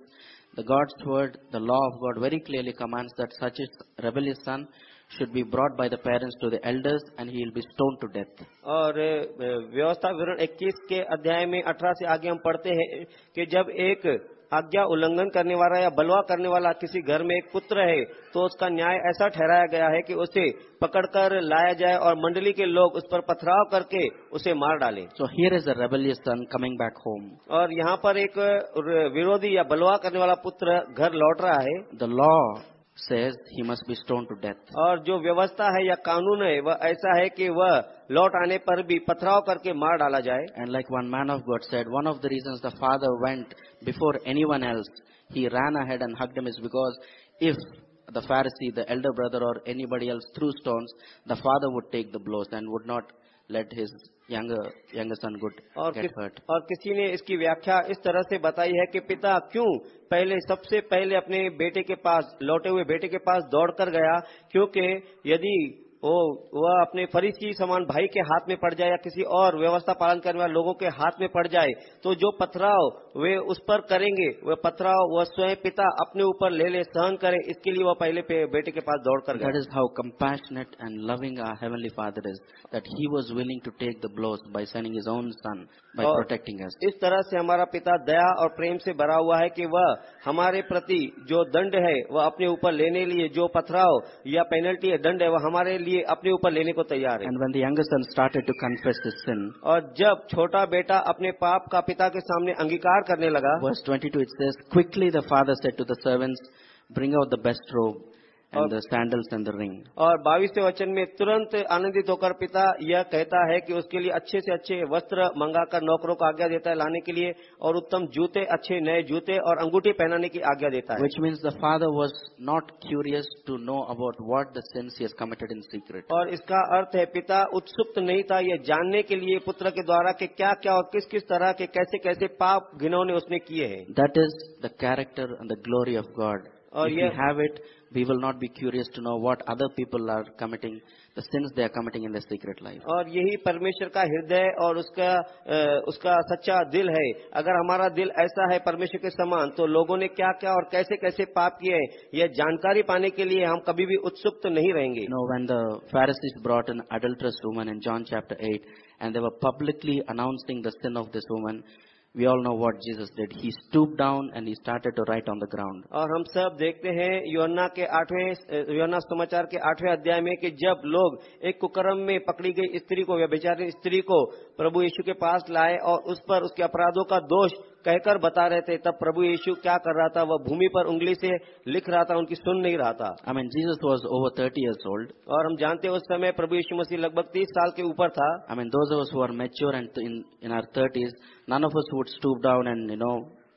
the God's word, the law of God very clearly commands that such a rebellious son should be brought by the parents to the elders and he will be stoned to death. और अ, व्यवस्था विवरण 21 के अध्याय में 18 से आगे हम पढ़ते हैं कि जब एक आज्ञा उल्लंघन करने वाला या बलवा करने वाला किसी घर में एक पुत्र है तो उसका न्याय ऐसा ठहराया गया है कि उसे पकड़कर लाया जाए और मंडली के लोग उस पर पथराव करके उसे मार डालें here is a rebellious son coming back home. और यहाँ पर एक विरोधी या बलवा करने वाला पुत्र घर लौट रहा है the law says he must be stoned to death. और जो व्यवस्था है या कानून है वह ऐसा है कि वह लौट आने पर भी पथराव करके मार डाला जाए। And like one man of God said one of the reason the father went before anyone else he ran out and hugged him is because if the Pharisee the elder brother or anybody else threw stone the father would take the blows and would not let his और किसी ने इसकी व्याख्या इस तरह से बताई है कि पिता क्यों पहले सबसे पहले अपने बेटे के पास लौटे हुए बेटे के पास दौड़कर गया क्योंकि यदि वो वह अपने फरीसी समान भाई के हाथ में पड़ जाए या किसी और व्यवस्था पालन करने वाले लोगों के हाथ में पड़ जाए तो जो पथराव वे उस पर करेंगे वह पथराव वह स्वयं पिता अपने ऊपर ले ले सहन करे इसके लिए वह पहले पे बेटे के पास दौड़ कर is how compassionate and loving our Heavenly Father is, that He was willing to take the blows by sending His own Son, by और protecting us. इस तरह से हमारा पिता दया और प्रेम से भरा हुआ है कि वह हमारे प्रति जो दंड है वह अपने ऊपर लेने लिए जो पथराव या पेनल्टी है दंड है वह हमारे लिए लिए अपने ऊपर लेने को तैयार है। And when started to confess sin, और जब छोटा बेटा अपने पाप का पिता के सामने अंगीकार करने लगा verse twenty two it quickly the father said to the servants bring out the best robe and the sandals and the ring. और बाईसवें वचन में तुरंत आनंदित होकर पिता यह कहता है कि उसके लिए अच्छे से अच्छे वस्त्र मंगाकर नौकरों को आज्ञा देता है लाने के लिए और उत्तम जूते अच्छे नए जूते और अंगूठी पहनाने की आज्ञा देता है Which means the father was not curious to know about what the sins he has committed in secret. और इसका अर्थ है पिता उत्सुक नहीं था यह जानने के लिए पुत्र के द्वारा कि क्या क्या और किस किस तरह के कैसे कैसे पाप घिनौने उसने किए हैं That is the character and the glory of God. और if we have it, we will not be curious to know what other people are committing, the sins they are committing in their secret life. और यही परमेश्वर का हृदय और उसका अ, उसका सच्चा दिल है अगर हमारा दिल ऐसा है परमेश्वर के समान तो लोगों ने क्या क्या और कैसे कैसे पाप किए हैं, यह जानकारी पाने के लिए हम कभी भी उत्सुक तो नहीं रहेंगे You know, when the Pharisees brought an adulterous woman in John chapter 8, and they were publicly announcing the sin of this woman, we all know what Jesus did. He stooped down and he started to write on the ground. और हम सब देखते हैं योना के आठवें योना समाचार के आठवें अध्याय में कि जब लोग एक कुकर्म में पकड़ी गई स्त्री को या स्त्री को प्रभु यीशु के पास लाए और उस पर उसके अपराधों का दोष कहकर बता रहे थे तब प्रभु यीशु क्या कर रहा था? वह भूमि पर उंगली से लिख रहा था उनकी सुन नहीं रहा था। I mean Jesus was over thirty years old और हम जानते उस समय प्रभु यीशु मसीह लगभग तीस साल के ऊपर था। I mean though mature and in our thirties none of us would stoop down and you know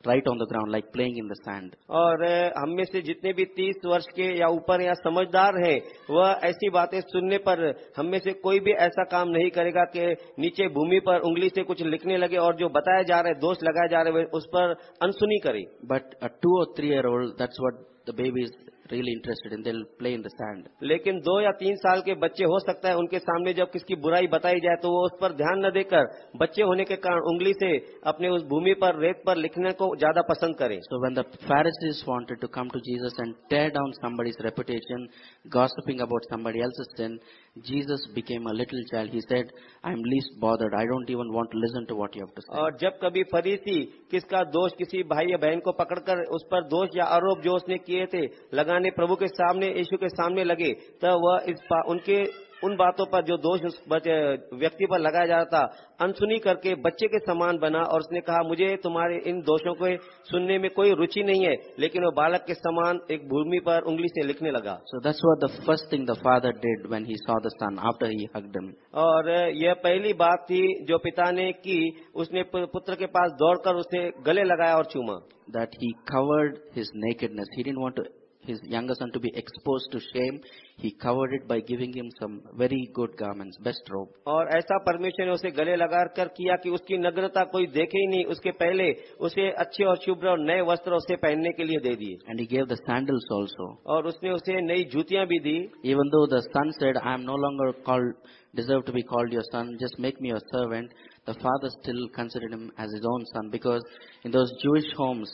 write on the ground like playing in the sand. और हम में से जितने भी तीस वर्ष के या ऊपर या समझदार हैं वह ऐसी बातें सुनने पर हम में से कोई भी ऐसा काम नहीं करेगा कि नीचे भूमि पर उंगली से कुछ लिखने लगे और जो बताया जा रहा है दोष लगाए जा रहे उस पर अनसुनी करे बट a और year old, that's what the baby is really interested in. They'll play in the sand. लेकिन दो या तीन साल के बच्चे हो सकता है उनके सामने जब किसकी बुराई बताई जाए तो वो उस पर ध्यान न देकर बच्चे होने के कारण उंगली से अपने उस भूमि पर रेत पर लिखने को ज़्यादा पसंद करें so when the Pharisees to come to Jesus and tear down somebody's reputation, gossiping about somebody else's. Jesus became a little child. He said, I'm least bothered. I don't even want to listen to what you have to say. और जब कभी फरीसी किसका दोष किसी भाई या बहन को पकड़कर उस पर दोष या आरोप जो उसने किए थे लगाने प्रभु के सामने यीशु के सामने लगे तब वह इस पा- उनके उन बातों पर जो दोष उस व्यक्ति पर लगाया जा रहा था अनसुनी करके बच्चे के समान बना और उसने कहा मुझे तुम्हारे इन दोषों को सुनने में कोई रुचि नहीं है लेकिन वो बालक के समान एक भूमि पर उंगली से लिखने लगा what the first thing the father did when he saw the son after he hugged him. और यह पहली बात थी जो पिता ने की उसने पुत्र के पास दौड़कर उसे गले लगाया और चूमा That he covered his nakedness. He didn't want to, his younger son to be exposed to shame. He covered it by giving him some very good garments, best robe. और ऐसा परमेश्वर ने उसे गले लगा कर किया कि उसकी नग्नता कोई देखे ही नहीं उसके पहले उसे अच्छे और शुभ्र और नए वस्त्र उसे पहनने के लिए दे दिए And he gave the sandals also. और उसने उसे नई जूतियां भी दी Even though the son said, I am no longer called, deserve to be called your son, just make me your servant, the father still considered him as his own son because in those Jewish homes,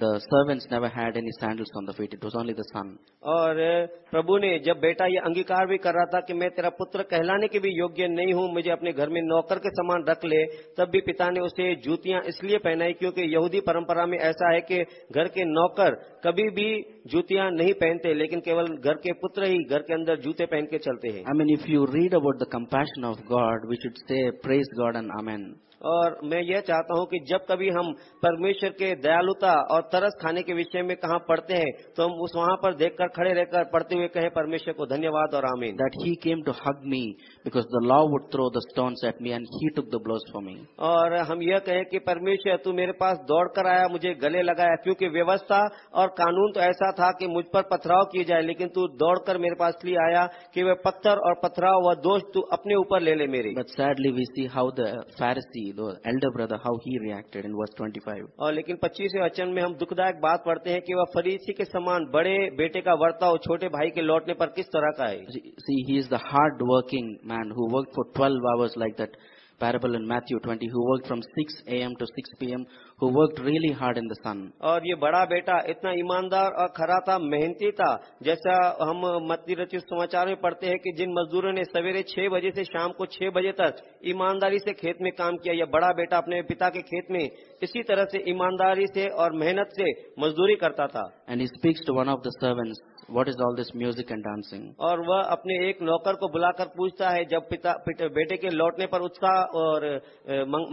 the servants never had any sandals on the feet. It was only the son. और प्रभु ने जब बेटा ये अंगीकार भी कर रहा था कि मैं तेरा पुत्र कहलाने के भी योग्य नहीं हूँ मुझे अपने घर में नौकर के समान रख ले तब भी पिता ने उसे जूतियाँ इसलिए पहनाई क्योंकि यहूदी परंपरा में ऐसा है कि घर के नौकर कभी भी जूतियाँ नहीं पहनते लेकिन केवल घर के पुत्र ही घर के अंदर जूते पहन के चलते हैं I mean, if you read about the compassion of God, we should say, praise God and amen. और मैं यह चाहता हूँ कि जब कभी हम परमेश्वर के दयालुता और तरस खाने के विषय में कहा पढ़ते हैं तो हम उस वहाँ पर देखकर खड़े रहकर पढ़ते हुए कहें, परमेश्वर को धन्यवाद और आमीन. That he came to hug me. Because the law would throw the stones at me and he took the blows for me. और हम यह कहें कि परमेश्वर तू मेरे पास दौड़ कर आया मुझे गले लगाया क्योंकि व्यवस्था और कानून तो ऐसा था कि मुझ पर पथराव किए जाए लेकिन तू दौड़कर मेरे पास लिए आया कि वह पत्थर और पथराव वह दोष तू अपने ऊपर ले ले मेरे But sadly, we see how the Pharisee the elder brother how he reacted in verse 25. और लेकिन 25वें वचन में हम दुखदायक बात पढ़ते हैं कि वह फरीसी के समान बड़े बेटे का वर्ताव छोटे भाई के लौटने पर किस तरह का है See, he is the hard working man who worked for 12 hours like that parable in Matthew 20, who worked from 6 a.m. to 6 p.m., who worked really hard in the sun. और ये बड़ा बेटा इतना ईमानदार और खरा था मेहनती था जैसा हम मत्ती रचित समाचार में पढ़ते हैं कि जिन मजदूरों ने सवेरे छह बजे से शाम को छह बजे तक ईमानदारी से खेत में काम किया यह बड़ा बेटा अपने पिता के खेत में इसी तरह से ईमानदारी से और मेहनत से मजदूरी करता था And he speaks to one of the servants, what is all this music and dancing और वह अपने एक नौकर को बुलाकर पूछता है, जब पिता, पिता- बेटे के लौटने पर उसका और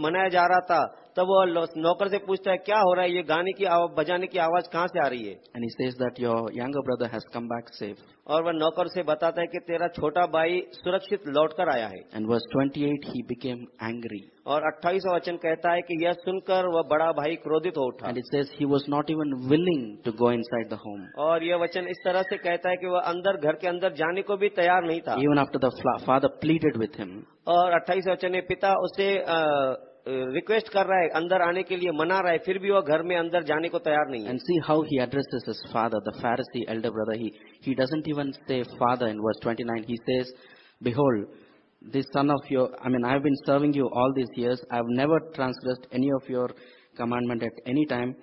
मनाया जा रहा था तब वो नौकर से पूछता है क्या हो रहा है ये गाने की आवाज़ बजाने की आवाज़ कहाँ से आ रही है says that your younger brother has come back safe. और वह नौकर से बताता है कि तेरा छोटा भाई सुरक्षित लौटकर आया है And verse 28, he became angry. और 28वां वचन कहता है कि यह सुनकर वह बड़ा भाई क्रोधित हो उठा And it says he was not even willing to go inside the home. और यह वचन इस तरह से कहता है कि वह अंदर घर के अंदर जाने को भी तैयार नहीं था even after fla- father pleaded with him. और 28 वचन में पिता उसे रिक्वेस्ट कर रहा है अंदर आने के लिए मना रहा है फिर भी वह घर में अंदर जाने को तैयार नहीं and see how he address father the Pharisee elder brother he doesn't even say father in verse 29 he says behold this son of your I mean I been serving you all this years I have never transgressed any of your commandment at any time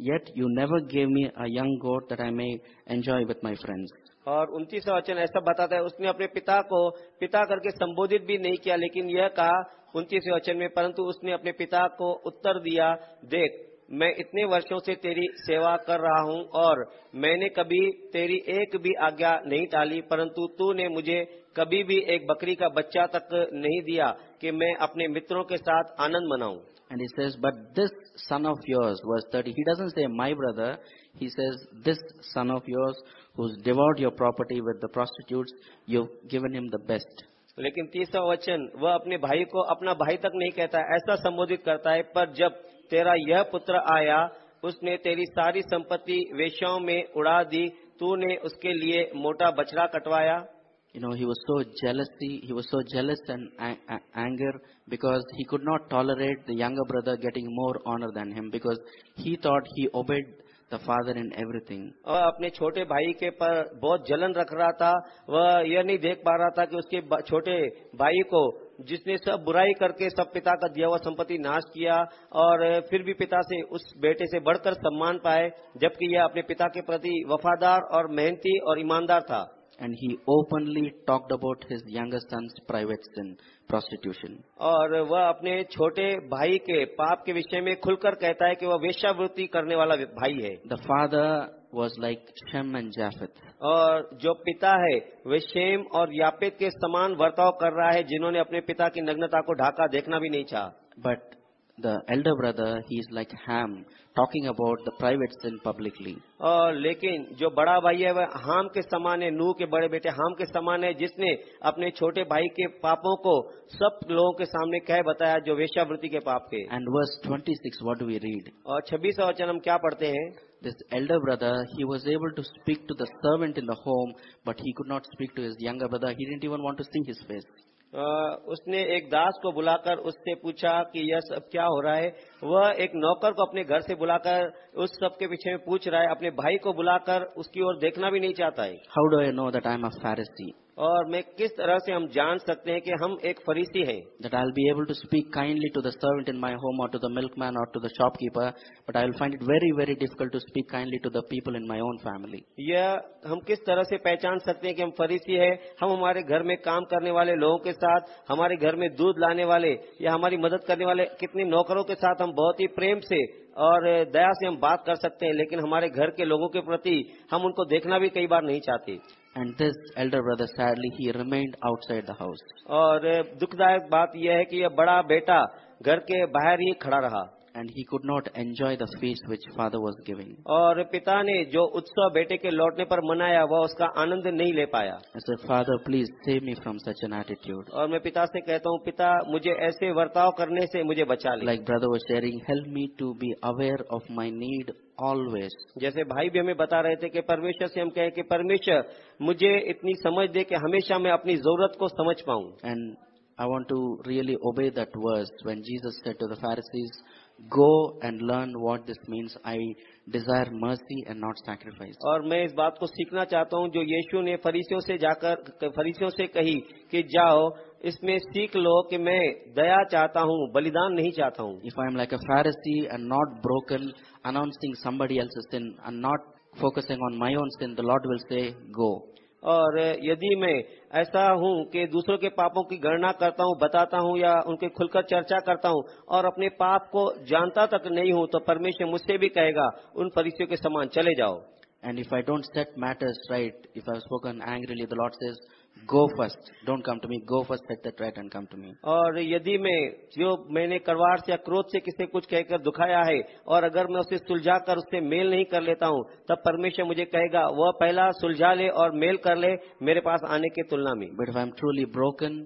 yet you never gave me a young goat that I may enjoy with my friends और उनतीस वचन ऐसा बताता है उसने अपने पिता को पिता करके संबोधित भी नहीं किया लेकिन यह कहा उनतीसवें वचन में, परंतु उसने अपने पिता को उत्तर दिया, देख, मैं इतने वर्षों से तेरी सेवा कर रहा हूँ और मैंने कभी तेरी एक भी आज्ञा नहीं टाली, परंतु तू ने मुझे कभी भी एक बकरी का बच्चा तक नहीं दिया कि मैं अपने मित्रों के साथ आनंद मनाऊ। And but this son of yours was thirty he doesn't say my brother he says this son of yours whose devoured your property with the prostitute you given him the best लेकिन तीसरा वचन वह अपने भाई को अपना भाई तक नहीं कहता ऐसा संबोधित करता है पर जब तेरा यह पुत्र आया उसने तेरी सारी संपत्ति वेश्याओं में उड़ा दी तूने उसके लिए मोटा बछड़ा कटवाया You know, he was so jealousy, he was so jealous and anger because he could not tolerate the younger brother getting more honor than him because he thought he obeyed the father in everything. वह अपने छोटे भाई के पर बहुत जलन रख रहा था वह यह नहीं देख पा रहा था कि उसके छोटे भाई को जिसने सब बुराई करके सब पिता का दिया हुआ संपत्ति नाश किया और फिर भी पिता से उस बेटे से बढ़कर सम्मान पाए, जबकि यह अपने पिता के प्रति वफादार और मेहनती और ईमानदार था And he openly talked about his younger son's private sin, prostitution. और वह अपने छोटे भाई के पाप के विषय में खुलकर कहता है कि वह वेश्यावृत्ति करने वाला भाई है The father was like Shem and Japheth. और जो पिता है वे शेम और यापेत के समान वर्ताव कर रहा है जिन्होंने अपने पिता की नग्नता को ढाका देखना भी नहीं चाहा But the elder brother, he is like Ham, talking about the private sin publicly. और लेकिन जो बड़ा भाई है वह हाम के समान है नूह के बड़े बेटे हाम के समान है जिसने अपने छोटे भाई के पापों को सब लोगों के सामने कह बताया जो वेश्यावृत्ति के पाप के And verse 26, what do we read? और छब्बीसवा वचन हम क्या पढ़ते हैं This elder brother, he was able to speak to the servant in the home, but he could not speak to his younger brother. He didn't even want to see his face. उसने एक दास को बुलाकर उससे पूछा कि यह सब क्या हो रहा है। वह एक नौकर को अपने घर से बुलाकर उस सब के पीछे में पूछ रहा है। अपने भाई को बुलाकर उसकी ओर देखना भी नहीं चाहता है। How do I know the time of Pharisee? और मैं किस तरह से हम जान सकते हैं कि हम एक फरीसी हैं? That I'll be able to speak kindly to the servant in my home or to the milkman or to the shopkeeper, but I'll find it very, very difficult to speak kindly to the people in my own family. यह हम किस तरह से पहचान सकते हैं कि हम फरीसी है? हम हमारे घर में काम करने वाले लोगों के साथ हमारे घर में दूध लाने वाले या हमारी मदद करने वाले कितने नौकरों के साथ हम बहुत ही प्रेम से और दया से हम बात कर सकते हैं लेकिन हमारे घर के लोगों के प्रति हम उनको देखना भी कई बार नहीं चाहते। And this elder brother, sadly, he remained outside the house. और दुखदायक बात यह है कि यह बड़ा बेटा घर के बाहर ही खड़ा रहा And he could not enjoy the feast which father was giving. और पिता ने जो उत्सव बेटे के लौटने पर मनाया वह उसका आनंद नहीं ले पाया I said, Father, please save me from such an attitude. और मैं पिता से कहता हूँ पिता मुझे ऐसे वर्ताव करने से मुझे बचा ले Like brother was sharing, help me to be aware of my need always. जैसे भाई भी हमें बता रहे थे कि परमेश्वर से हम कहें कि परमेश्वर मुझे इतनी समझ दे कि हमेशा मैं अपनी ज़रूरत को समझ पाऊँ And I want to really obey that verse when Jesus said to the Pharisees, Go and learn what this means. I desire mercy and not sacrifice. और मैं इस बात को सीखना चाहता हूँ जो यीशु ने फरीसियों से जाकर फरीसियों से कही कि जाओ इसमें सीख लो कि मैं दया चाहता हूँ बलिदान नहीं चाहता हूँ If I am like a Pharisee and not broken, announcing somebody else's sin and not focusing on my own sin, the Lord will say, Go. और यदि मैं ऐसा हूँ कि दूसरों के पापों की गणना करता हूँ बताता हूँ या उनके खुलकर चर्चा करता हूँ और अपने पाप को जानता तक नहीं हूँ तो परमेश्वर मुझसे भी कहेगा उन फरीसियों के समान चले जाओ। And if I don't set matters right if I spoken angrily the Lord says, go first don't come to me go first right and come to me और यदि मैं जो मैंने करवाट से क्रोध से किसी कुछ कहकर दुखाया है और अगर मैं उसे सुलझा कर उससे मेल नहीं कर लेता हूँ तब परमेश्वर मुझे कहेगा वह पहला सुलझा ले और मेल कर ले मेरे पास आने की तुलना में। But I am truly broken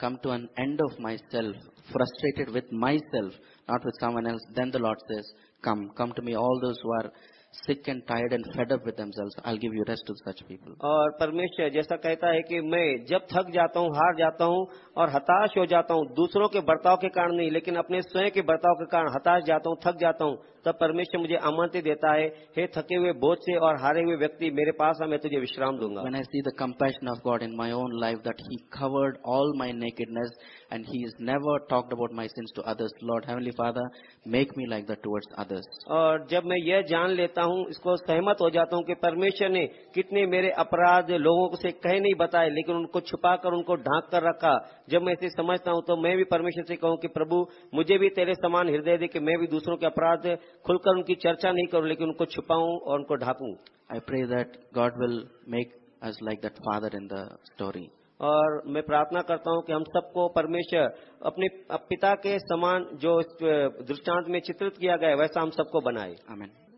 come to an end of my self frustrated with my self not with someone else then the lord says come come to me all those who are sick and tired and fed up with themselves. I'll give you rest to such people. और परमेश्वर जैसा कहता है कि मैं जब थक जाता हूँ, हार जाता हूँ और हताश हो जाता हूँ, दूसरों के बर्ताव के कारण नहीं, लेकिन अपने स्वयं के बर्ताव के कारण हताश जाता हूँ, थक जाता हूँ तब परमेश्वर मुझे आमंत्रित देता है हे थके हुए बोझ से और हारे हुए व्यक्ति मेरे पास आ मैं तुझे विश्राम दूँगा When I see the compassion of God in my own life, that He covered all my nakedness and He has never talked about my sins to others, Lord Heavenly Father, make me like that towards others. और जब मैं यह जान लेता हूँ इसको सहमत हो जाता हूँ कि परमेश्वर ने कितने मेरे अपराध लोगों से कहे नहीं बताए लेकिन उनको छुपा कर उनको ढांक कर रखा जब मैं इसे समझता हूँ तो मैं भी परमेश्वर से कहूँ कि प्रभु मुझे भी तेरे समान हृदय दे कि मैं भी दूसरों के अपराध खुलकर उनकी चर्चा नहीं करूँ लेकिन उनको छुपाऊं और उनको ढापूं I pray that God will make us like that father in the story और मैं प्रार्थना करता हूँ कि हम सबको परमेश्वर अपने पिता के समान जो दृष्टांत में चित्रित किया गया है वैसा हम सबको बनाए। Amen.